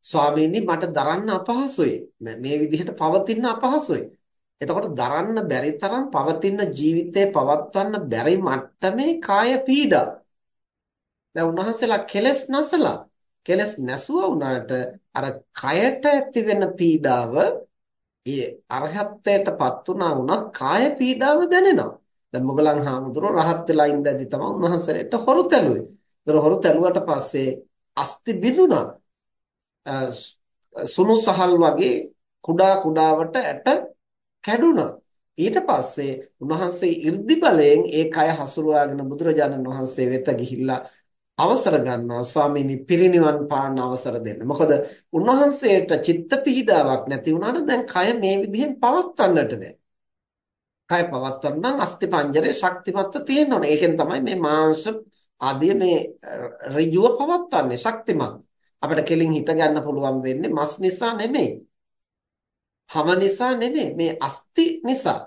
ස්වාමීනි මට දරන්න අපහසුයි. මේ විදිහට පවතින්න අපහසුයි. එතකොට දරන්න බැරි තරම් පවතින ජීවිතේ පවත්වන්න බැරි මට්ටමේ කාය පීඩා. දැන් උන්වහන්සේලා කෙලස් නැසලා කෙලස් නැසුවා වුණාට අර කයට ඇති වෙන පීඩාව ඒ අරහත්ත්වයටපත් වුණා වුණත් කාය පීඩාව දැනෙනවා. දැන් මොගලන් හාමුදුරුවෝ රහත් වෙලා ඉඳදී තමයි උන්වහන්සේට හොරු තැළුවේ. ඒතර හොරු තැළුවට පස්සේ අස්ති බිඳුණා. සුණු සහල් වගේ කුඩා කුඩාවට ඇට කැඩුණා. ඊට පස්සේ උන්වහන්සේ 이르දි බලයෙන් ඒ කය හසුරුවාගෙන බුදුරජාණන් වහන්සේ වෙත ගිහිල්ලා අවසර ගන්නවා ස්වාමීනි පිරිනිවන් පාන්න අවසර දෙන්න. මොකද උන්වහන්සේට චිත්ත පීඩාවක් නැති වුණාට දැන් කය මේ විදිහෙන් පවත්වන්නට බෑ. කය පවත්වන්න නම් අස්ති පංජරේ ශක්තිමත්ව තියෙන්න ඕනේ. ඒකෙන් තමයි මේ මාංශ ආදී මේ ඍජුව පවත්වන්නේ ශක්තිමත්. අපිට කෙලින් හිට ගන්න පුළුවන් වෙන්නේ මස් නිසා නෙමෙයි. හම නිසා නෙමෙයි මේ අස්ති නිසා.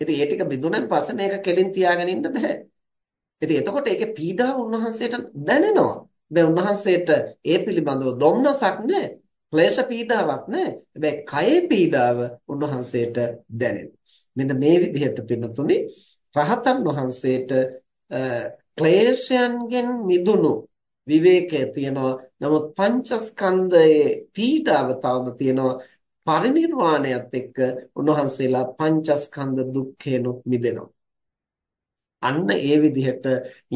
ඉතින් ඒ ටික බිඳුනන් පස්සේ මේක කෙලින් තියාගෙන ඉන්න බෑ. ඉතින් එතකොට ඒකේ පීඩාව උන්වහන්සේට දැනෙනවා. හැබැයි උන්වහන්සේට ඒ පිළිබඳව දොම්නසක් නැහැ. ක්ලේශ පීඩාවක් නැහැ. හැබැයි කයේ පීඩාව උන්වහන්සේට දැනෙනවා. මෙන්න මේ විදිහට පින්නතුනි රහතන් වහන්සේට ක්ලේශයන්ගෙන් මිදුණු විවේකය තියෙනවා. නමුත් පංචස්කන්ධයේ පීඩාව තවම තියෙනවා. පරිණිරවාණයත් එක්ක උන්වහන්සේලා පංචස්කන්ධ දුක්ඛේනොත් මිදෙනවා. අන්න ඒ විදිහට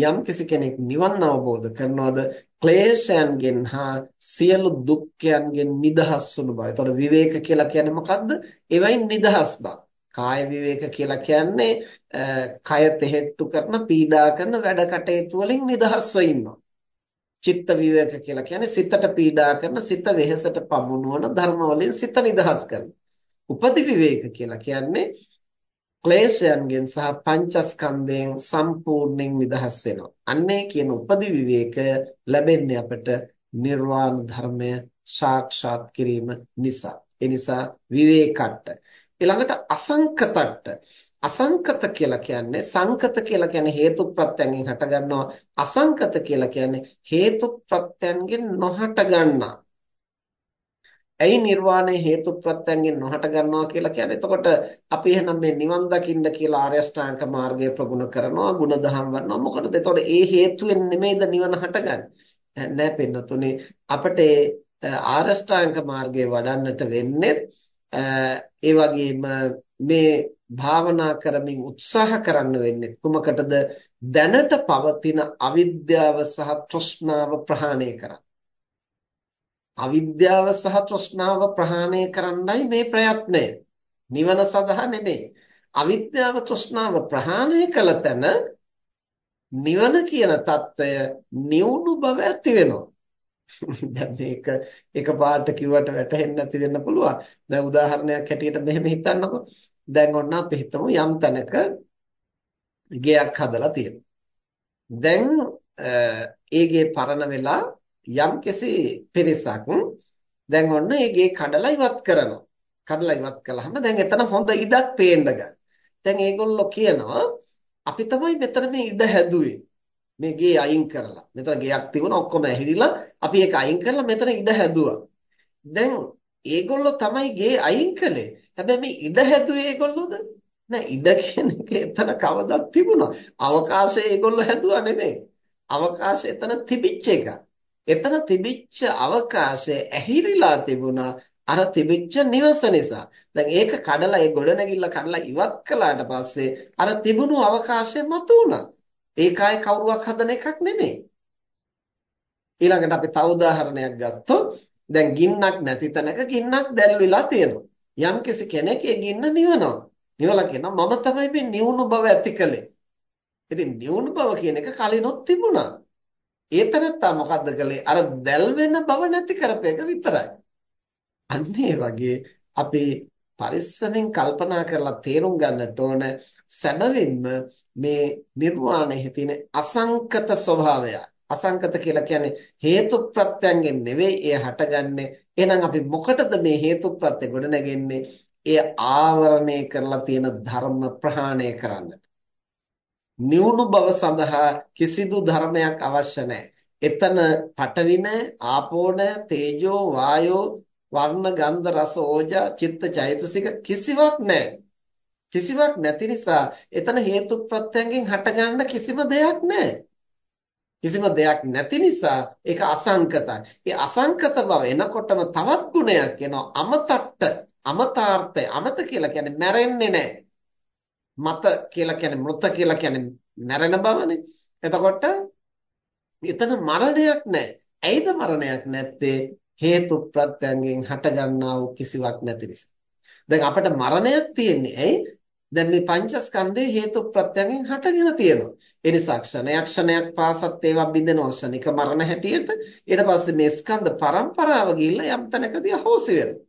යම් කෙනෙක් නිවන් අවබෝධ කරනවද ක්ලේශයන්ගෙන් හා සියලු දුක්ඛයන්ගෙන් නිදහස් වුණු බව. ඒතකොට විවේක කියලා කියන්නේ මොකද්ද? ඒවයින් නිදහස් බව. කාය විවේක කියලා කියන්නේ කය තෙහෙට්ටු කරන පීඩා කරන වැඩ කටයුතු වලින් නිදහස්ව ඉන්නවා. චිත්ත විවේක කියලා කියන්නේ සිතට පීඩා කරන සිත වෙහෙසට පමුණුවන ධර්ම වලින් සිත නිදහස් කරන. උපදි විවේක කියලා කියන්නේ ක්ලේශයන්ගෙන් සහ පංචස්කන්ධයෙන් සම්පූර්ණයෙන් නිදහස් වෙනවා. අන්නේ කියන උපදි විවේකය ලැබෙන්නේ අපට නිර්වාණ ධර්මය සාක්ෂාත් කිරීම නිසා. ඒ නිසා විවේකට්ට. ඊළඟට අසංකතට්ට. අසංකත කියලා කියන්නේ සංකත කියලා කියන්නේ හේතු ප්‍රත්‍යයෙන් හට ගන්නවා. අසංකත කියලා කියන්නේ හේතු ප්‍රත්‍යයෙන් නොහට ගන්නා. ඇයි නිර්වාණය හේතු ප්‍රත්‍යයෙන් නොහට ගන්නවා කියලා කියන්නේ? එතකොට අපි එහෙනම් මේ නිවන් දකින්න කියලා ආර්ය අෂ්ටාංග මාර්ගය ප්‍රගුණ කරනවා, ಗುಣධම් වඩනවා. මොකටද? එතකොට ඒ හේතුවෙන් නෙමෙයිද නිවන හටගන්නේ? නෑ පින්නතුනේ අපිට ආර්ය අෂ්ටාංග මාර්ගය වඩන්නට වෙන්නේ ඒ වගේම මේ භාවනා කරමින් උත්සාහ කරන්න වෙන්නේ කුමකටද දැනට පවතින අවිද්‍යාව සහ තෘෂ්ණාව ප්‍රහාණය කරන්න. අවිද්‍යාව සහ තෘෂ්ණාව ප්‍රහාණය කරන්නයි මේ ප්‍රයත්නය. නිවන සඳහා නෙමෙයි. අවිද්‍යාව තෘෂ්ණාව ප්‍රහාණය කළ තැන නිවන කියන తত্ত্বය නිවුණු බව ඇති වෙනවා. [LAUGHS] දැන් මේක එකපාරට කිව්වට වැටහෙන්නේ නැති වෙන්න පුළුවන්. දැන් උදාහරණයක් හැටියට මෙහෙම හිතන්නකෝ. දැන් ඔන්න අපි හිතමු යම් තැනක ගෙයක් හදලා තියෙනවා. දැන් ඒ ගේ පරණ වෙලා යම්කිසි පිරිසක් දැන් ඔන්න ඒ ගේ කඩලා ඉවත් කරනවා. කඩලා ඉවත් කළාම දැන් එතන හොඳ ඉඩක් පේන්න ගන්න. දැන් ඒගොල්ලෝ කියනවා අපි තමයි මෙතන මේ ඉඩ හැදුවේ. මේ ගේ අයින් කරලා. මෙතන ගෙයක් තිබුණා ඔක්කොම ඇහිරිලා අපි ඒක අයින් කරලා මෙතන ඉඩ හැදුවා. දැන් ඒගොල්ලෝ තමයි ගේ අයින් කළේ. හැබැයි මේ ඉඩ හැදුවේ ඒගොල්ලෝද? නෑ ඉඩ කියන එක එතන කවදක් තිබුණා. අවකාශය ඒගොල්ලෝ හැදුවා නෙමෙයි. අවකාශය එතන තිබිච්ච එකක්. එතන තිබිච්ච අවකාශය ඇහිරිලා තිබුණා අර තිබිච්ච නිවස නිසා. දැන් ඒක කඩලා ඒ ගොඩනැගිල්ල කඩලා ඉවත් කළාට පස්සේ අර තිබුණු අවකාශය මතු වුණා. ඒකයි කවුරුවක් හදන එකක් නෙමෙයි. ඊළඟට අපි තව උදාහරණයක් ගත්තොත් දැන් ගින්නක් නැති තැනක ගින්නක් දැල්විලා තියෙනවා. යම්කිසි කෙනෙක් ඒ ගින්න නිවනවා. නිවලා කියනවා මම තමයි මේ නිවුණු බව ඇති කළේ. ඉතින් නිවුණු බව කියන එක කලිනොත් තිබුණා. ඒ තැනත්තා මොකද්ද කළේ? අර දැල් වෙන බව නැති කරපේක විතරයි. අන්න ඒ වගේ අපි පරිස්සමෙන් කල්පනා කරලා තේරුම් ගන්නට ඕන සැබවින්ම මේ නිර්වාණයේ තියෙන අසංකත ස්වභාවය අසංකත කියලා කියන්නේ හේතු ප්‍රත්‍යයෙන් නෙවෙයි එය හටගන්නේ එහෙනම් අපි මොකටද මේ හේතු ප්‍රත්‍ය ගොඩ නැගෙන්නේ එය ආවරණය කරලා තියෙන ධර්ම ප්‍රහාණය කරන්නට නිවුණු බව සඳහා කිසිදු ධර්මයක් අවශ්‍ය නැහැ එතන පඨවි නැහැ ආපෝ නැහැ තේජෝ වායෝ වර්ණ ගන්ධ රස ඕජා චිත්ත චෛතසික කිසිවක් නැහැ. කිසිවක් නැති නිසා එතන හේතු ප්‍රත්‍යයෙන් හටගන්න කිසිම දෙයක් නැහැ. කිසිම දෙයක් නැති නිසා ඒක අසංකතයි. ඒ අසංකත බව එනකොටම තවත් ගුණයක් එනවා අමතට්ට අමතාර්ථය අමත කියලා කියන්නේ මැරෙන්නේ නැහැ. මත කියලා කියන්නේ මృత කියලා කියන්නේ මැරෙන බවනේ. එතකොට එතන මරණයක් නැහැ. ඇයිද මරණයක් නැත්තේ? හේතු ප්‍රත්‍යයෙන් හටගන්නා වූ කිසිවක් නැති නිසා. දැන් අපිට මරණයක් තියෙන්නේ ඇයි? දැන් මේ පංචස්කන්ධේ හේතු ප්‍රත්‍යයෙන් හටගෙන තියෙනවා. ඒ නිසා ක්ෂණයක් ක්ෂණයක් පාසත් ඒවා බිඳෙනවා ක්ෂණික මරණ හැටියට. ඊට පස්සේ මේ ස්කන්ධ පරම්පරාව ගිහිල්ලා යම් තැනකදී අහෝසි වෙනවා.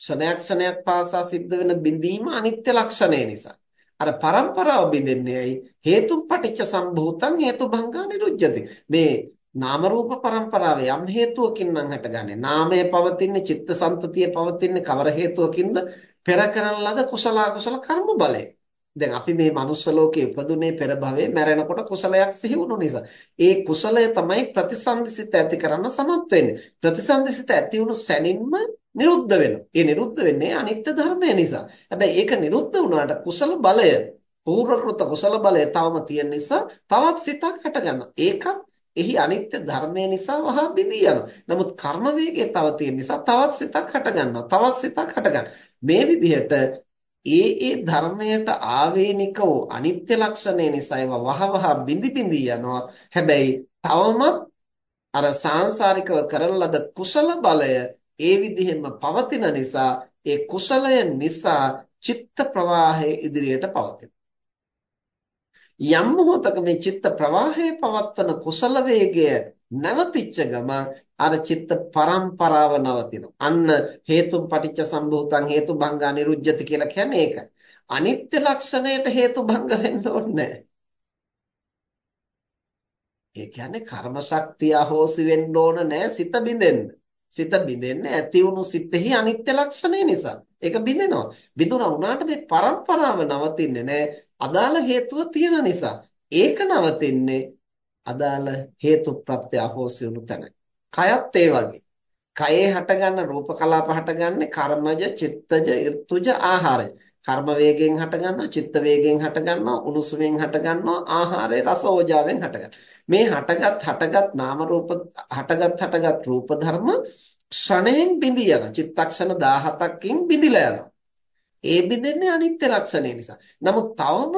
ක්ෂණයක් ක්ෂණයක් පාසා සිද්ධ වෙන බිඳීම අනිත්‍ය ලක්ෂණය නිසා. අර පරම්පරාව බිඳෙන්නේ ඇයි? හේතුම් පටිච්ච සම්භූතං හේතුභංගා නිරුජ්ජති. මේ නාම රූප પરම්පරාව යම් හේතුවකින් නම් හටගන්නේ. නාමය පවතින්නේ චිත්තසංතතිය පවතින්නේ කවර හේතුවකින්ද? පෙර කරන ලද කුසල අකුසල කර්ම බලය. දැන් අපි මේ manuss ලෝකයේ උපදුනේ පෙර භවයේ මැරෙනකොට කුසලයක් සිහි වුණු නිසා. ඒ කුසලය තමයි ප්‍රතිසන්දිසිත ඇති කරන්න සමත් වෙන්නේ. ප්‍රතිසන්දිසිත ඇති වුණු සැනින්ම නිරුද්ධ වෙනවා. ඒ නිරුද්ධ වෙන්නේ අනිත්‍ය ධර්මය නිසා. හැබැයි ඒක නිරුද්ධ වුණාට කුසල බලය පූර්වකృత කුසල බලය තවම තියෙන නිසා තවත් සිතක් හට ගන්නවා. ඒකත් එහි අනිත්‍ය ධර්මය නිසා වහා බිඳී යනවා. නමුත් කර්ම වේගය තව තියෙන නිසා තවත් සිතක් හට ගන්නවා. තවත් සිතක් හට මේ විදිහට ඒ ඒ ධර්මයට ආවේනික වූ අනිත්‍ය ලක්ෂණය නිසා ඒවා වහවහ බිඳි බිඳි යනවා. හැබැයි තවමත් අර සාංශාරිකව කරන ලද කුසල බලය ඒ විදිහෙම පවතින නිසා ඒ කුසලය නිසා චිත්ත ප්‍රවාහය ඉදිරියට පවතින. යම් මොහොතක මේ චිත්ත ප්‍රවාහයේ පවත්වන කුසල වේගය නැවතිච්ච ගම අර චිත්ත පරම්පරාව නවතිනවා. අන්න හේතුම් පටිච්ච සම්භූතං හේතු භංගා නිරුජ්ජති කියලා කියන්නේ ඒක. අනිත්‍ය ලක්ෂණයට හේතු භංග වෙන්න ඕනේ ඒ කියන්නේ කර්ම ශක්තිය අහෝසි වෙන්න ඕන නෑ සිත බිඳෙන්න. සිත බිඳෙන්නේ ඇති වුණු සිතෙහි අනිත්‍ය ලක්ෂණය නිසා. ඒක බිඳෙනවා. බිඳුණා වුණාට මේ පරම්පරාව නවතින්නේ නෑ. අදාළ හේතුව තියෙන නිසා. ඒක නවතින්නේ අදාළ හේතු ප්‍රත්‍ය අහෝසි වුණු තැන. කයත් ඒ වගේ. කයේ හටගන්න රූප කලාප හටගන්නේ කර්මජ, චිත්තජ, ඍතුජ ආහාරය. කර්ම වේගයෙන් හටගන්නවා, චිත්ත වේගයෙන් හටගන්නවා, උණුසුමෙන් හටගන්නවා, ආහාරයේ රස ඕජාවෙන් හටගන්නවා. මේ හටගත් හටගත් නාම රූප හටගත් හටගත් රූප ධර්ම ක්ෂණයෙන් බිඳී යනවා. චිත්තක්ෂණ 17කින් බිඳිලා යනවා. ඒ බිඳෙන්නේ අනිත්‍ය ලක්ෂණය නිසා. නමුත් තවම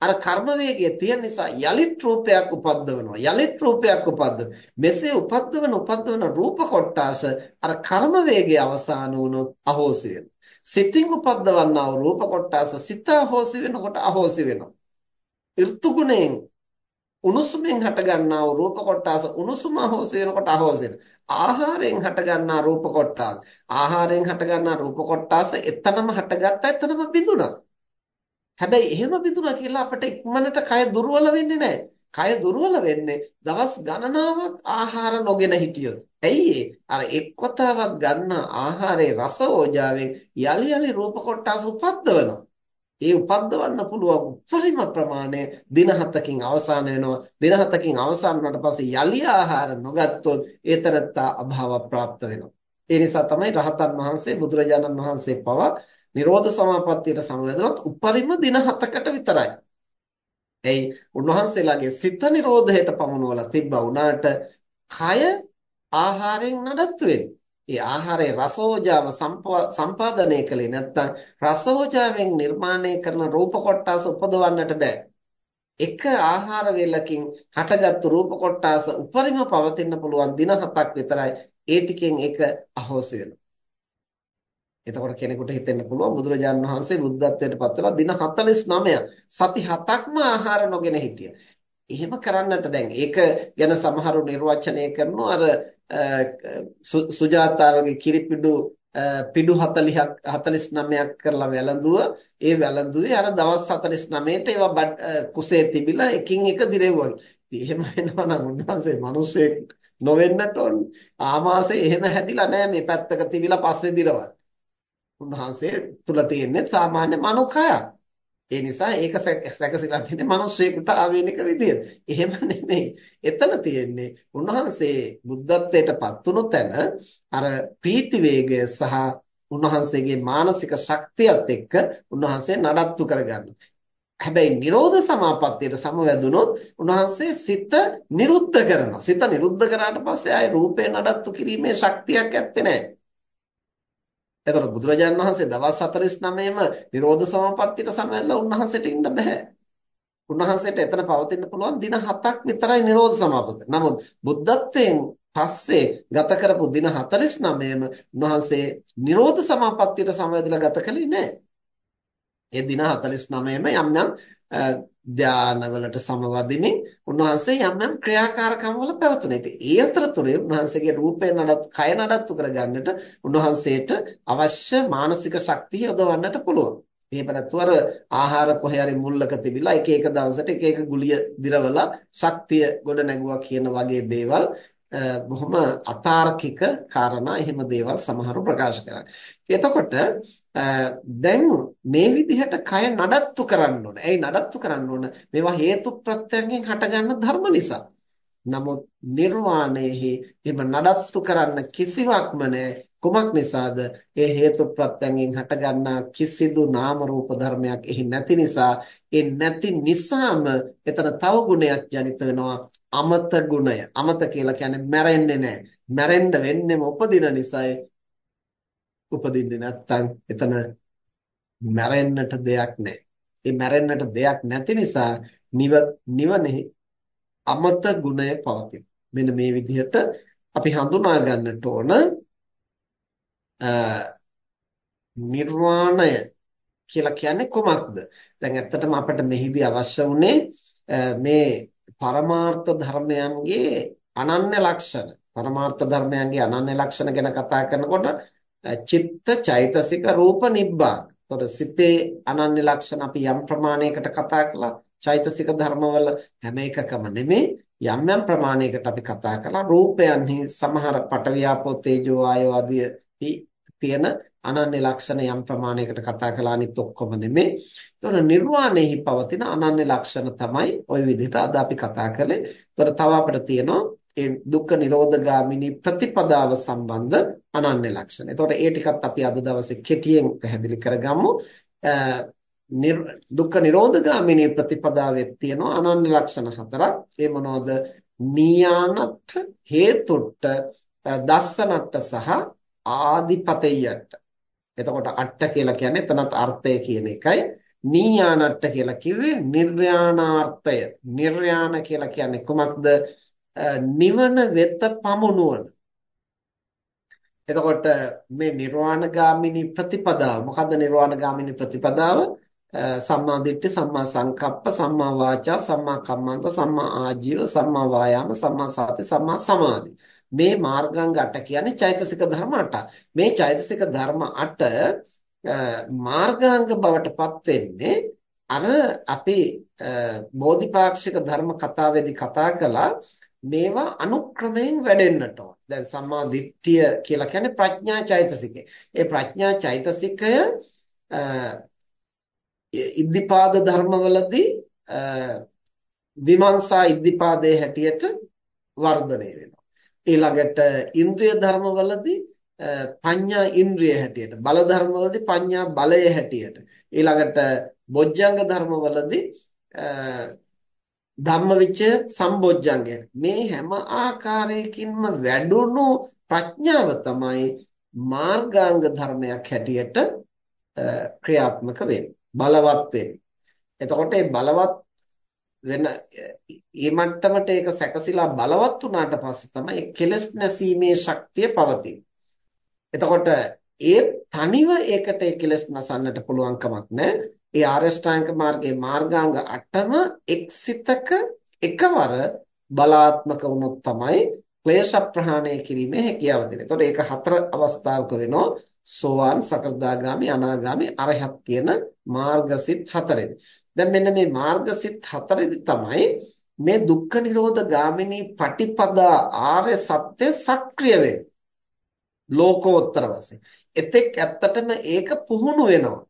අර කර්ම වේගය තියෙන නිසා යලිත් රූපයක් උපද්දවනවා. යලිත් රූපයක් උපද්දව. මෙසේ උපද්දවන උපද්දවන රූප කොටාස අර කර්ම වේගය අවසන් වුණොත් අහෝසි වෙනවා. සිතින් උපද්දවන්නා වූ රූප කොටාස සිත අහෝසි වෙනකොට අහෝසි වෙනවා. ඍතු ගුණයෙන් උණුසුමෙන් හටගන්නා වූ රූප කොටාස උණුසුම අහෝසි වෙනකොට අහෝසි වෙනවා. ආහාරයෙන් හටගන්නා රූප කොටාස ආහාරයෙන් හටගන්නා රූප කොටාස එතනම හටගත්තා එතනම බිඳුණා. හැබැයි එහෙම බිඳුනා කියලා අපිට ඉක්මනට කය දුර්වල වෙන්නේ නැහැ. කය දුර්වල වෙන්නේ දවස් ගණනාවක් ආහාර නොගෙන හිටියොත්. ඇයි අර එක්වතාවක් ගන්න ආහාරයේ රස ඕජාවෙන් යලි යලි රූප කොටස් උපද්දවනවා. ඒ උපද්දවන්න පුළුවන් උපරිම ප්‍රමාණය දින හතකින් අවසන් වෙනවා. දින හතකින් අවසන් වුණාට පස්සේ යලි ආහාර නොගත්තොත් ඒතරත්තා අභාව ප්‍රාප්ත වෙනවා. ඒ නිසා තමයි රහතන් වහන්සේ බුදුරජාණන් වහන්සේ පවා නිරෝධ සමාපත්තියට සමවැදුනොත් උපරිම දින 7කට විතරයි. එයි උන්වහන්සේලාගේ සිත නිරෝධයට පමුණුවලා තිබ්බා වුණාට කය ආහාරයෙන් නඩත්තු වෙන්නේ. ඒ ආහාරයේ රසෝජාව සම්පාදනය කළේ නැත්නම් රසෝජාවෙන් නිර්මාණය කරන රූප කොටස් උපදවන්නට බෑ. එක ආහාර වේලකින් හටගත්තු රූප කොටස් උපරිම පවතින්න පුළුවන් දින 7ක් විතරයි. ඒ ටිකෙන් ඒක අහෝසි වෙනවා. එතකොට කෙනෙකුට හිතෙන්න පුළුවන් බුදුරජාණන් වහන්සේ බුද්ධත්වයට පත් වෙලා දින 49 සති 7ක්ම ආහාර නොගෙන හිටියා. එහෙම කරන්නට දැන් ඒක ගැන සමහරු නිර්වචනය කරනවා අර සුජාතාවගේ කිරිපිඩු පිඩු 40ක් 49ක් කරලා වැළඳුව ඒ වැළඳුවේ අර දවස් 49ට ඒවා කුසේ තිබිලා එකින් එක දිරෙව්වා. එහෙම වෙනවා නම් උන්වහන්සේ මිනිස්සෙක් නොවෙන්නට ඕන. ආමාශය එහෙම හැදිලා නැහැ මේ පැත්තක තිබිලා පස්සේ දිරවන්න. උන්වහන්සේ තුල තියෙන්නේ සාමාන්‍ය මනෝකයක්. ඒ නිසා ඒක සැකසීලා තියෙන්නේ මිනිස්සෙකුට ආවේනික විදියට. එහෙම නෙමෙයි. එතන තියෙන්නේ උන්වහන්සේ බුද්ධත්වයට පත් වුණු තැන අර ප්‍රීති වේගය සහ උන්වහන්සේගේ මානසික ශක්තියත් එක්ක උන්වහන්සේ නඩත්තු කරගන්නවා. හැබැයි Nirodha Samapattiයට සමවැදුනොත් උන්වහන්සේ සිත නිරුද්ධ කරනවා. සිත නිරුද්ධ කරාට පස්සේ ආයේ රූපේ නඩත්තු කිරීමේ ශක්තියක් ඇත්තේ නැහැ. එතකොට බුදුරජාණන් වහන්සේ දවස් 49ම නිරෝධ සමාපත්තියට සමවැදලා උන්වහන්සේට ඉන්න බෑ. උන්වහන්සේට එතන පවතින්න පුළුවන් දින 7ක් විතරයි නිරෝධ සමාපත්තිය. නමුත් බුද්ධත්වයෙන් පස්සේ ගත කරපු දින 49ම උන්වහන්සේ නිරෝධ සමාපත්තියට සමවැදලා ගත කළේ නෑ. ඒ දින 49ම යම් යම් ධානවලට සමවදිනේ උන්වහන්සේ යම් යම් ක්‍රියාකාරකම් වල පැවතුණා. ඉතින් ඒ අතරතුරේ උන්වහන්සේගේ රූපය නඩත් කය නඩත්තු කරගන්නට උන්වහන්සේට අවශ්‍ය මානසික ශක්තිය යොදවන්නට පුළුවන්. එහෙම නැත්නම් අර ආහාර කොහේ හරි මුල්ලක තිබිලා එක එක දවසට එක එක ගුලිය දිරවලා ශක්තිය ගොඩ නැගුවා කියන වගේ දේවල් බොහොම අතාර්කික කාරණා එහෙම දේවල් සමහරව ප්‍රකාශ කරන්නේ. එතකොට දැන් මේ විදිහට කය නඩත්තු කරන්න ඕන. ඇයි නඩත්තු කරන්න ඕන? මේවා හේතු ප්‍රත්‍යයෙන් හටගන්න ධර්ම නිසා. නමුත් නිර්වාණයෙහි එම නඩත්තු කරන්න කිසිවක්ම නැහැ. කුමක් නිසාද? ඒ හේතු ප්‍රත්‍යයෙන් හටගන්නා කිසිදු නාම රූප ධර්මයක් එහි නැති නිසා, ඒ නැති නිසාම එතන තව ගුණයක් ජනිත වෙනවා. අමත ගුණය. අමත කියලා කියන්නේ මැරෙන්නේ නැහැ. මැරෙන්න වෙන්නේම උපදින නිසායි. උපදින්නේ නැත්තම් එතන මැරෙන්නට දෙයක් නැහැ. ඒ මැරෙන්නට දෙයක් නැති නිසා නිව නිවනේ අමත ගුණය පවතින. මෙන්න මේ විදිහට අපි හඳුනා ගන්නට ඕන නිර්වාණය කියලා කියන්නේ කොමක්ද? දැන් ඇත්තටම අපිට මෙහිදී අවශ්‍ය වුණේ මේ පරමාර්ථ ධර්මයන්ගේ අනන්‍ය ලක්ෂණ පරමාර්ථ ධර්මයන්ගේ අනන්‍ය ලක්ෂණ ගැන කතා කරනකොට චිත්ත චෛතසික රූප නිබ්බාන. එතකොට සිතේ අනන්‍ය ලක්ෂණ අපි යම් ප්‍රමාණයකට කතා කළා. චෛතසික ධර්මවල හැම එකකම නෙමෙයි යම් යම් ප්‍රමාණයකට අපි කතා කළා. රූපයන්හි සමහර පටවියාපෝ තේජෝ ආයෝ ආදී තියෙන අනන්‍ය ලක්ෂණ යම් ප්‍රමාණයකට කතා කළා අනිත් ඔක්කොම නෙමෙයි. එතකොට නිර්වාණයෙහි පවතින අනන්‍ය ලක්ෂණ තමයි ওই විදිහට අද අපි කතා කළේ. එතකොට තව අපිට තියෙනවා ඒ දුක්ඛ නිරෝධගාමිනී ප්‍රතිපදාව සම්බන්ධ අනන්‍ය ලක්ෂණ. එතකොට ඒ ටිකත් අපි අද දවසේ කෙටියෙන් පැහැදිලි කරගමු. දුක්ඛ නිරෝධගාමිනී ප්‍රතිපදාවේ තියෙනවා අනන්‍ය ලක්ෂණ හතරක්. ඒ මොනවද? නීයානත් හේතුට්ට දස්සනට්ට සහ ආදිපතෙය්‍යට්ට. එතකොට අට්ට කියලා කියන්නේ එතනත් අර්ථය කියන එකයි. නීයානට්ට කියලා කිව්වේ නිර්යාණාර්ථය. නිර්යාණ කියලා කියන්නේ කොමක්ද? නිවන වෙත පමුණුවන. එතකොට මේ නිර්වාණගාමිනී ප්‍රතිපදාව මොකද්ද නිර්වාණගාමිනී ප්‍රතිපදාව? සම්මා දිට්ඨි සම්මා සංකප්ප සම්මා වාචා සම්මා කම්මන්ත සම්මා ආජීව සම්මා වායාම සම්මා සති සම්මා සමාධි මේ මාර්ගාංග 8 කියන්නේ චෛතසික ධර්ම 8. මේ චෛතසික ධර්ම 8 මාර්ගාංග බවට පත් වෙන්නේ අර අපි බෝධිපාක්ෂික ධර්ම කතාවේදී කතා කළා මේවා අනුක්‍රමයෙන් වැඩෙන්නට ඕන. දැන් සම්මා දිට්ඨිය කියලා කියන්නේ ප්‍රඥා චෛතසිකය. ඒ ප්‍රඥා චෛතසිකය ඉද්ධිපාද ධර්මවලදී විමර්ශා ඉද්ධිපාදයේ හැටියට වර්ධනය වෙනවා. ඊළඟට ඉන්ද්‍රිය ධර්මවලදී පඤ්ඤා ඉන්ද්‍රිය හැටියට බල ධර්මවලදී පඤ්ඤා බලය හැටියට. ඊළඟට බොජ්ජංග ධර්මවලදී ධම්මවිචය සම්බොජ්ජංගය. මේ හැම ආකාරයකින්ම වැඩුණු ප්‍රඥාව තමයි මාර්ගාංග ධර්මයක් හැටියට ක්‍රියාත්මක වෙන්නේ. බලවත් වෙන්නේ. එතකොට මේ බලවත් වෙන මේ මට්ටමට ඒක සැකසিলা බලවත් වුණාට පස්සේ තමයි කෙලස් නැසීමේ ශක්තිය පවතින්නේ. එතකොට ඒ තනිව ඒකට ඒ කෙලස් නසන්නට පුළුවන් කමක් නැහැ. ඒ ආරෂ්ඨාංග මාර්ගයේ මාර්ගාංග 8ම එක්සිතක එකවර බලාත්මක වුණොත් තමයි ක්ලේශ ප්‍රහාණය කිරීමේ හැකියාව දෙන්නේ. එතකොට ඒක හතර අවස්ථාවක වෙනවා. සෝවාන්, සකෘදාගාමි, අනාගාමි, අරහත් කියන මාර්ගසිත හතරෙදි. දැන් මෙන්න මේ මාර්ගසිත හතරෙදි තමයි මේ දුක්ඛ නිරෝධ ගාමිනී පටිපදා ආර්ය සත්‍ය සක්‍රිය වෙන්නේ. ලෝකෝත්තර වශයෙන්. එතෙක් ඇත්තටම ඒක පුහුණු වෙනවා.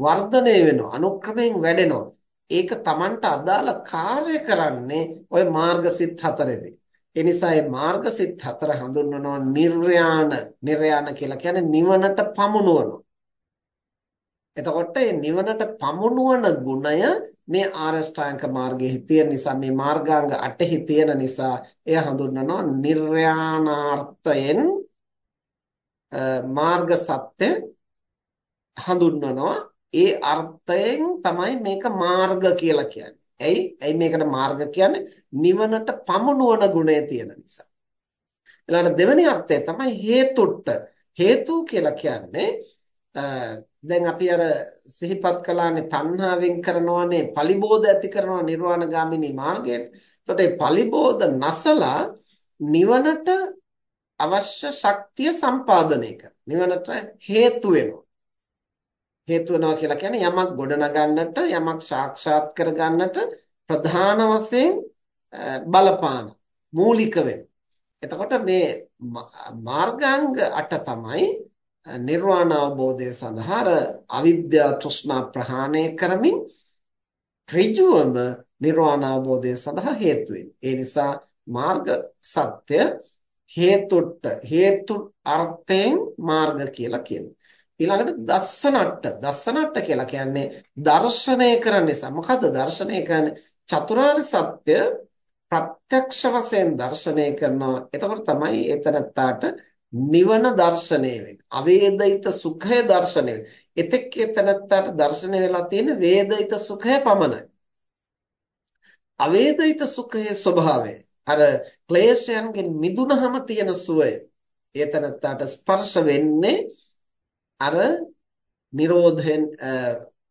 වර්ධනය වෙනවා. අනුක්‍රමයෙන් වැඩෙනවා. ඒක Tamanට අදාළ කාර්ය කරන්නේ ওই මාර්ගසිත හතරෙදී. ඒ නිසා මේ මාර්ගසිත හතර හඳුන්වනවා නිර්යාණ. නිර්යාණ කියලා කියන්නේ නිවනට පමුණුවනවා. එතකොට මේ නිවනට පමුණුවන ගුණය මේ ආරෂ්ඨාංග මාර්ගයේ තියෙන නිසා මේ මාර්ගාංග 8 තියෙන නිසා එය හඳුන්වනවා නිර්යාණාර්ථයෙන් මාර්ග සත්‍ය හඳුන්වනවා ඒ අර්ථයෙන් තමයි මේක මාර්ග කියලා කියන්නේ. ඇයි? ඇයි මේකට මාර්ග කියන්නේ? නිවනට පමුණුවන ගුණය තියෙන නිසා. ඊළඟ දෙවෙනි අර්ථය තමයි හේතුට්ට. හේතු කියලා කියන්නේ දැන් අපි අර සිහිපත් කළානේ තණ්හාවෙන් කරනවානේ පලිබෝධ ඇති කරනවා නිර්වාණගාමිනී මාර්ගයට. එතකොට මේ පලිබෝධ නැසලා නිවනට අවශ්‍ය ශක්තිය සම්පාදනය කර. නිවනට හේතු වෙනවා. හේතු වෙනවා කියලා කියන්නේ යමක් ගොඩනගන්නට යමක් සාක්ෂාත් කරගන්නට ප්‍රධාන වශයෙන් බලපාන මූලික වෙන. එතකොට මේ මාර්ගාංග 8 තමයි නිර්වාණ අවබෝධය සඳහා අවිද්‍යා තෘෂ්ණා ප්‍රහාණය කරමින් ඍජුවම නිර්වාණ අවබෝධය සඳහා හේතු ඒ නිසා මාර්ග සත්‍ය හේතුට්ට හේතු අර්ථයෙන් මාර්ග කියලා කියනවා. ඊළඟට දස්සනට්ට දස්සනට්ට කියලා කියන්නේ දර්ශනය කරන නිසා. මොකද්ද දර්ශනය කරන්නේ? චතුරාර්ය සත්‍ය ප්‍රත්‍යක්ෂ වශයෙන් දර්ශනය කරනවා. එතකොට තමයි එතනත්තාට නිවන දර්ශනය වෙන්නේ අවේදිත සුඛය දර්ශනය වෙන්නේ එතෙක් එතනත්තාට දර්ශනය වෙලා තියෙන වේදිත සුඛය පමණයි. අවේදිත සුඛයේ ස්වභාවය. අර ක්ලේශයන්ගෙන් මිදුනහම තියෙන සුවය. එතනත්තාට ස්පර්ශ වෙන්නේ අර නිරෝධයෙන්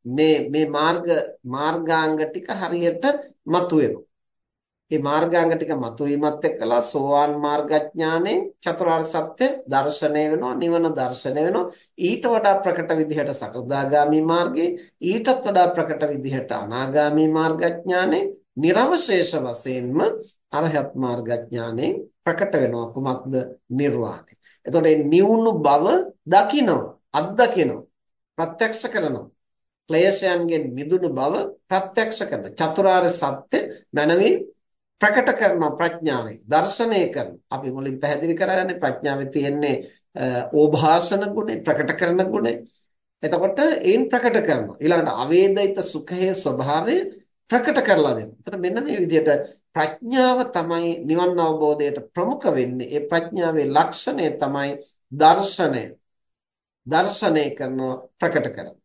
මේ මේ මාර්ග මාර්ගාංග ටික හරියට මතුවෙනවා. මේ මාර්ගාංග ටික මතුවීමත් එක්කලා සෝවාන් මාර්ගඥාණයෙන් චතුරාර්ය සත්‍ය දර්ශනය වෙනවා නිවන දර්ශනය වෙනවා. ඊට වඩා ප්‍රකට විදිහට සකදාගාමි මාර්ගයේ ඊටත් වඩා ප්‍රකට විදිහට අනාගාමි මාර්ගඥාණය නිර්වශේෂ වශයෙන්ම අරහත් මාර්ගඥාණයෙන් ප්‍රකට වෙනවා කුමක්ද? නිර්වාණය. එතකොට මේ නිවුණු බව දකිනවා අත්දකිනවා ප්‍රත්‍යක්ෂ කරනවා. ක්ලේශයන්ගෙන් මිදුණු බව ප්‍රත්‍යක්ෂ කරන චතුරාර්ය සත්‍ය මනමින් ප්‍රකට කරන ප්‍රඥාවෙන් දර්ශනය කරන අපි මුලින් පැහැදිලි කරගන්නේ ප්‍රඥාවේ තියෙන්නේ ඕභාසන ගුණය ප්‍රකට කරන ගුණය එතකොට ඒන් ප්‍රකට කරනවා ඊළඟට අවේදිත සුඛයේ ස්වභාවය ප්‍රකට කරලා දෙනවා. එතකොට මෙන්න මේ විදිහට ප්‍රඥාව තමයි නිවන් අවබෝධයට ප්‍රමුඛ වෙන්නේ. ඒ ප්‍රඥාවේ ලක්ෂණය තමයි දර්ශනය. දර්ශනය කරනවා ප්‍රකට කරනවා.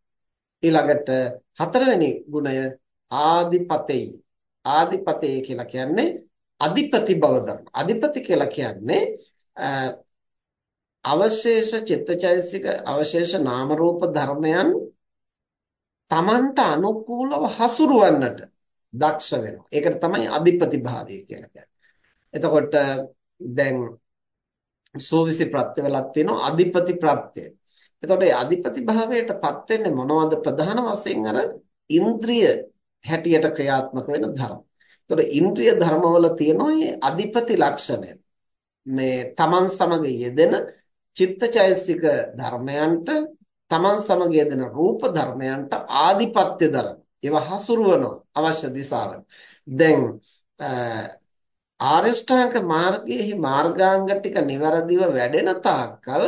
ඊළඟට හතරවෙනි ගුණය ආදිපතේ. ආදිපතේ කියලා කියන්නේ අධිපති බව දරන. අධිපති කියලා කියන්නේ අවශේෂ චිත්තචෛසික අවශේෂ නාම රූප ධර්මයන් තමන්ට අනුකූලව හසුරවන්නට දක්ෂ වෙනවා. ඒකට තමයි අධිපති භාවය කියලා කියන්නේ. එතකොට දැන් සෝවිසි ප්‍රත්‍ය වලක් තියෙනවා අධිපති ප්‍රත්‍ය. එතකොට මේ අධිපති භාවයටපත් වෙන්නේ මොනවද ප්‍රධාන වශයෙන් අර ඉන්ද්‍රිය හැටියට ක්‍රියාත්මක වෙන ධර්ම. එතකොට ඉන්ද්‍රිය ධර්මවල තියෙනවා මේ අධිපති ලක්ෂණය. මේ තමන් සමග යෙදෙන චිත්තචෛසික ධර්මයන්ට තමන් සමග යෙදෙන රූප ධර්මයන්ට ආධිපත්‍ය දරන. ඒවා හසුරුවනවා අවශ්‍ය දිශාවට. දැන් ආරියෂ්ඨාංග මාර්ගයේ මාර්ගාංග ටික નિවරදිව වැඩෙන තාක්කල්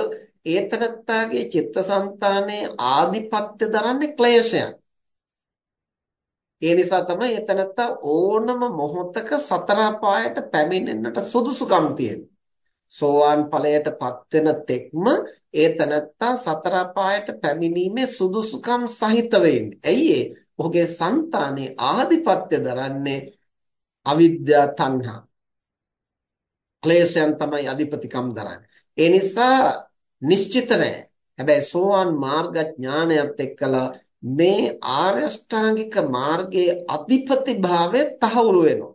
ඒතනත්තාගේ චිත්තසංතානයේ ආධිපත්‍ය දරන්නේ ක්ලේශයන්. ඒ නිසා තමයි එතනත්තා ඕනම මොහොතක සතර පායට පැමිණෙන්නට සුදුසුකම් තියෙන්නේ. සෝවාන් ඵලයටපත් වෙන තෙක්ම ඒ තනත්තා සතර අපායට පැමිණීමේ සුදුසුකම් සහිත වෙන්නේ. ඇයි ඒ? ඔහුගේ సంతානේ ආධිපත්‍ය දරන්නේ අවිද්‍යා තණ්හා. ක්ලේශයන් තමයි අධිපතිකම් දරන්නේ. ඒ නිසා නිශ්චිත නැහැ. හැබැයි සෝවාන් මාර්ග ඥානයත් එක්කලා මේ ආර්ය අෂ්ටාංගික මාර්ගයේ අධිපති භාවය තහවුරු වෙනවා.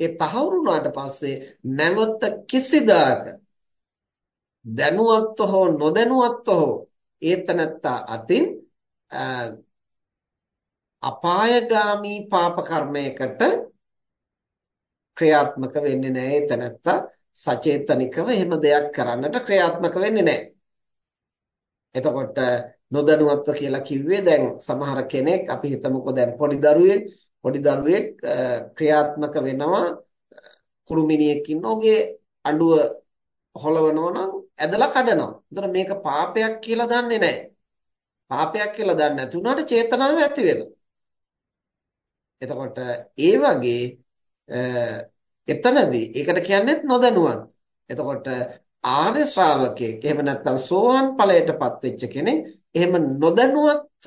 ඒ තහවුරු වුණාට පස්සේ නැවත කිසිදාක දැනුවත්ව හෝ නොදැනුවත්ව හෝ ඒතනත්තා අතින් අපායগামী පාප කර්මයකට ක්‍රියාත්මක වෙන්නේ නැහැ ඒතනත්තා සචේතනිකව එහෙම දෙයක් කරන්නට ක්‍රියාත්මක වෙන්නේ නැහැ. එතකොට නොදැනුවත්ව කියලා කිව්වේ දැන් සමහර කෙනෙක් අපි හිතමුකෝ දැන් පොඩි දරුවෙක් පොඩි දරුවෙක් ක්‍රියාත්මක වෙනවා කුරුමිනියෙක් ඉන්නෝගේ අඬුව හොලවනවා නම් ඇදලා කඩනවා. එතන මේක පාපයක් කියලා දන්නේ නැහැ. පාපයක් කියලා දන්නේ නැති වුණාට චේතනාව ඇති වෙනවා. එතකොට ඒ වගේ එතනදී ඒකට කියන්නේ නොදැනුවත්. එතකොට ආර්ය ශ්‍රාවකයෙක් එහෙම නැත්නම් සෝවාන් ඵලයටපත් වෙච්ච කෙනෙක් එහෙම නොදැනුවත්ව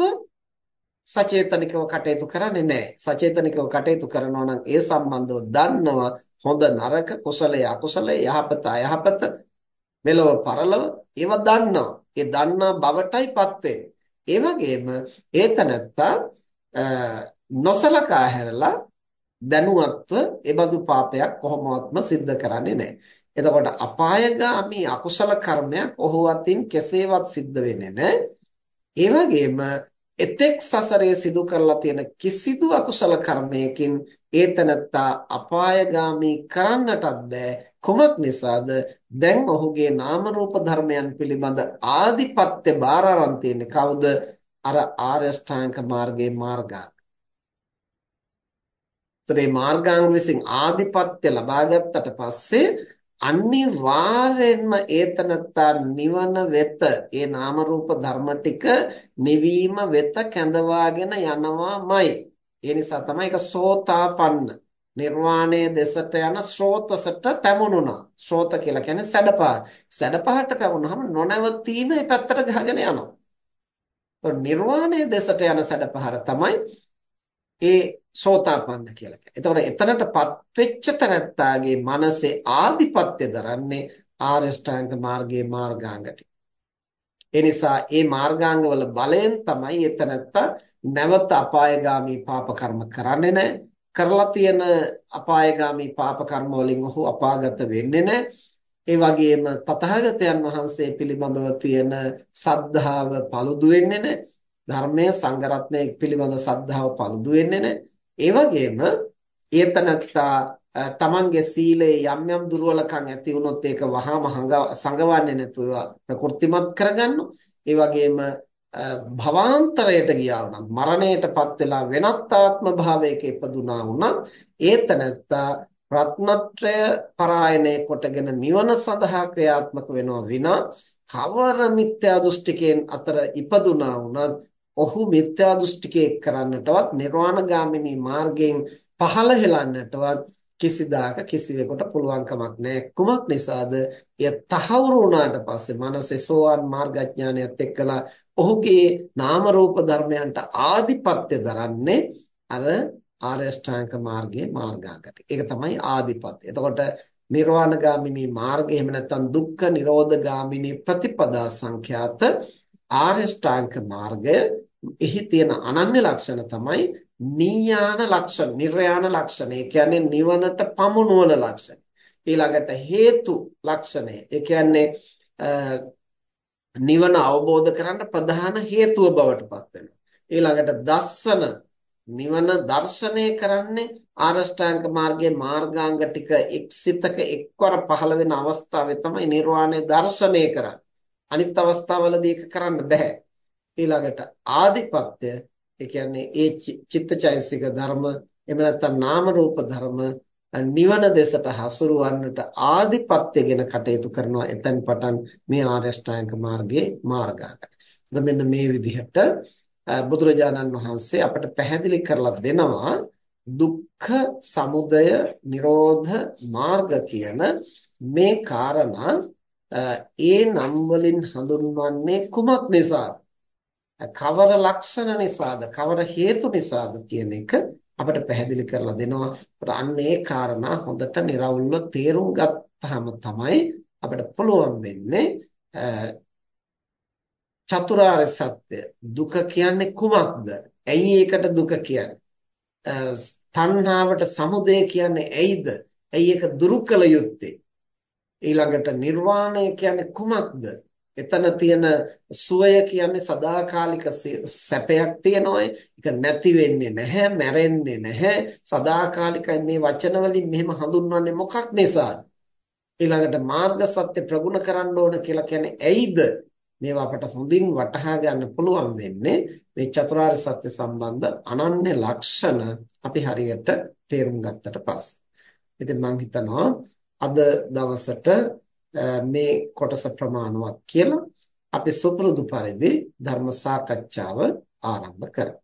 සචේතනිකව කටයුතු කරන්නේ නැහැ. සචේතනිකව කටයුතු කරනවා නම් ඒ සම්බන්ධව දන්නවා හොඳ නරක කුසලයේ අකුසලයේ යහපත අයහපත මෙලව පරලව ඒවා දන්නවා. ඒ දන්නා බවටයිපත් වෙන්නේ. ඒ වගේම ඒතනත්තා නොසලකා හැරලා දැනුවත්ව ඒබඳු පාපයක් කොහොමවත්ම සිද්ධ කරන්නේ නැහැ. එතකොට අපායගාමී අකුසල කර්මයක් ඔහු අතින් කෙසේවත් සිද්ධ වෙන්නේ නැහැ. ඒ වගේම එතෙක් සසරේ සිදු කරලා තියෙන කිසිදු අකුසල කර්මයකින් ඒතනත්තා අපායগামী කරන්නටත් බෑ. කුමක් නිසාද? දැන් ඔහුගේ නාම රූප ධර්මයන් පිළිබඳ ආධිපත්‍ය බාර අරන් තියෙන්නේ කවුද? අර ආර්ය ශ්‍රාංක මාර්ගයේ මාර්ගාංග. ඒතරේ මාර්ගාංග විසින් ආධිපත්‍ය ලබා ගත්තට පස්සේ අනිවාර්යෙන්ම ඒතනත්තා නිවන වෙත ඒ නාම රූප ධර්ම ටික නිවීම වෙත කැඳවාගෙන යනවාමයි. ඒ නිසා තමයි ඒක සෝතාපන්න. නිර්වාණය දෙසට යන ස්රෝතසට පැමුණුණා. ස්රෝත කියලා කියන්නේ සැඩපහර. සැඩපහරට පැමුණාම නොනවතීම ඒ පැත්තට ගහගෙන යනවා. නිර්වාණය දෙසට යන සැඩපහර තමයි ඒ සෝතාපන්න කියලා කියනවා. එතකොට එතනටපත් වෙච්ච තැනත්තාගේ මනසේ ආධිපත්‍ය දරන්නේ ආරෂ්ඨාංග මාර්ගයේ මාර්ගාංගට. ඒ නිසා මේ මාර්ගාංගවල බලයෙන් තමයි එතනත්තා නැවත අපායগামী පාප කර්ම කරන්නේ නැහැ. කරලා තියෙන අපායগামী පාප කර්ම වලින් ඔහු අපාගත වෙන්නේ නැහැ. ඒ වගේම තථාගතයන් වහන්සේ පිළිබඳව තියෙන සද්ධාව paludu වෙන්නේ නැහැ. ධර්මයේ සංගරත්නය පිළිබඳ සද්ධාව paludu වෙන්නේ නැහැ. ඒ වගේම ඒතනත්තා තමන්ගේ සීලේ යම් යම් දුර්වලකම් ඇති වුණොත් ඒක වහාම සංගවන්නේ නැතුව ප්‍රකෘතිමත් කරගන්න. ඒ වගේම භවාන්තරයට ගියා වුණත් මරණයටපත් වෙලා වෙනත් ආත්ම භාවයක ඉපදුනා වුණත් ඒතනත්තා රත්නත්‍රය පරායනය කොටගෙන නිවන සඳහා ක්‍රියාත්මක වෙනවා විනා කවර මිත්‍යා දෘෂ්ටිකයන් අතර ඉපදුනා වුණත් ඔහු මිත්‍යා දෘෂ්ටිකයෙක් කරන්නටවත් නිර්වාණගාමිනී මාර්ගයෙන් පහළ හෙලන්නටවත් කිසිදාක කිසිවෙකුට පුළුවන් කමක් නැහැ. කුමක් නිසාද? එය තහවුරු වුණාට පස්සේ මනසේ සෝවාන් මාර්ගඥානයත් එක්කලා ඔහුගේ නාම රූප ධර්මයන්ට ආධිපත්‍ය දරන්නේ අර ආර්ය ශ්‍රාංක මාර්ගයේ මාර්ගාකට. ඒක තමයි ආධිපත්‍ය. එතකොට නිර්වාණගාමිනී මාර්ගය එහෙම නැත්නම් දුක්ඛ නිරෝධගාමිනී ප්‍රතිපදා සංඛ්‍යාත ආර්ය ශ්‍රාංක මාර්ගය එහි තියෙන අනන්‍ය ලක්ෂණ තමයි නීයාන ලක්ෂණ, නිර්යාන ලක්ෂණ. ඒ කියන්නේ නිවනට පමුණුවන ලක්ෂණ. ඊළඟට හේතු ලක්ෂණය. ඒ කියන්නේ නිවන අවබෝධ කරන්න ප්‍රධාන හේතුව බවට පත් වෙනවා. ඊළඟට දස්සන නිවන දර්ශනය කරන්නේ ආරෂ්ඨාංග මාර්ගයේ මාර්ගාංග ටික එක්සිතක එක්වර පහළ වෙන අවස්ථාවේ තමයි නිර්වාණය දර්ශනය කරන්නේ. අනිත් අවස්ථාවලදී ඒක කරන්න බෑ. ඊළඟට ආදිපත්‍ය ඒ කියන්නේ ඒ චිත්තචෛසික ධර්ම එහෙම නැත්නම් නාම රූප ධර්ම නිවන දෙසට හසුරවන්නට ආදිපත්‍යගෙන කටයුතු කරනවා එතෙන් පටන් මේ ආර්ය ශ්‍රාංක මාර්ගයේ මාර්ගාකට. මෙන්න මේ විදිහට බුදුරජාණන් වහන්සේ අපට පැහැදිලි කරලා දෙනවා දුක්ඛ සමුදය නිරෝධ මාර්ග කියන මේ காரணා ඒ නම් වලින් හඳුන්වන්නේ කුමක් නිසාද? කවර ලක්ෂණ නිසාද? කවර හේතු නිසාද කියන එක අපිට පැහැදිලි කරලා දෙනවා. අන්න ඒ කාරණා හොඳට निराවුල්ව තේරුම් ගත්තාම තමයි අපිට පුළුවන් වෙන්නේ චතුරාර්ය සත්‍ය දුක කියන්නේ කුමක්ද? ඇයි ඒකට දුක කියන්නේ? තණ්හාවට සමුදය කියන්නේ ඇයිද? ඇයි ඒක දුරු කළ යුත්තේ? ඊළඟට නිර්වාණය කියන්නේ කුමක්ද? එතන තියෙන සුවය කියන්නේ සදාකාලික සැපයක් තියෙනවා. ඒක නැති වෙන්නේ නැහැ, මැරෙන්නේ නැහැ. සදාකාලිකයි මේ වචන වලින් මෙහෙම හඳුන්වන්නේ මොකක් නිසාද? ඊළඟට මාර්ග සත්‍ය ප්‍රගුණ කරන්න ඕන කියලා කියන්නේ ඇයිද? මේවා අපට හොඳින් වටහා ගන්න පුළුවන් වෙන්නේ මේ චතුරාර්ය සත්‍ය සම්බන්ධ අනන්‍ය ලක්ෂණ අපි හරියට තේරුම් ගත්තට පස්සේ. ඉතින් මම හිතනවා අද දවසට මේ කොටස ප්‍රමාණවත් කියලා අපි සුපුරුදු පරිදි ධර්ම සාකච්ඡාව ආරම්භ කරමු.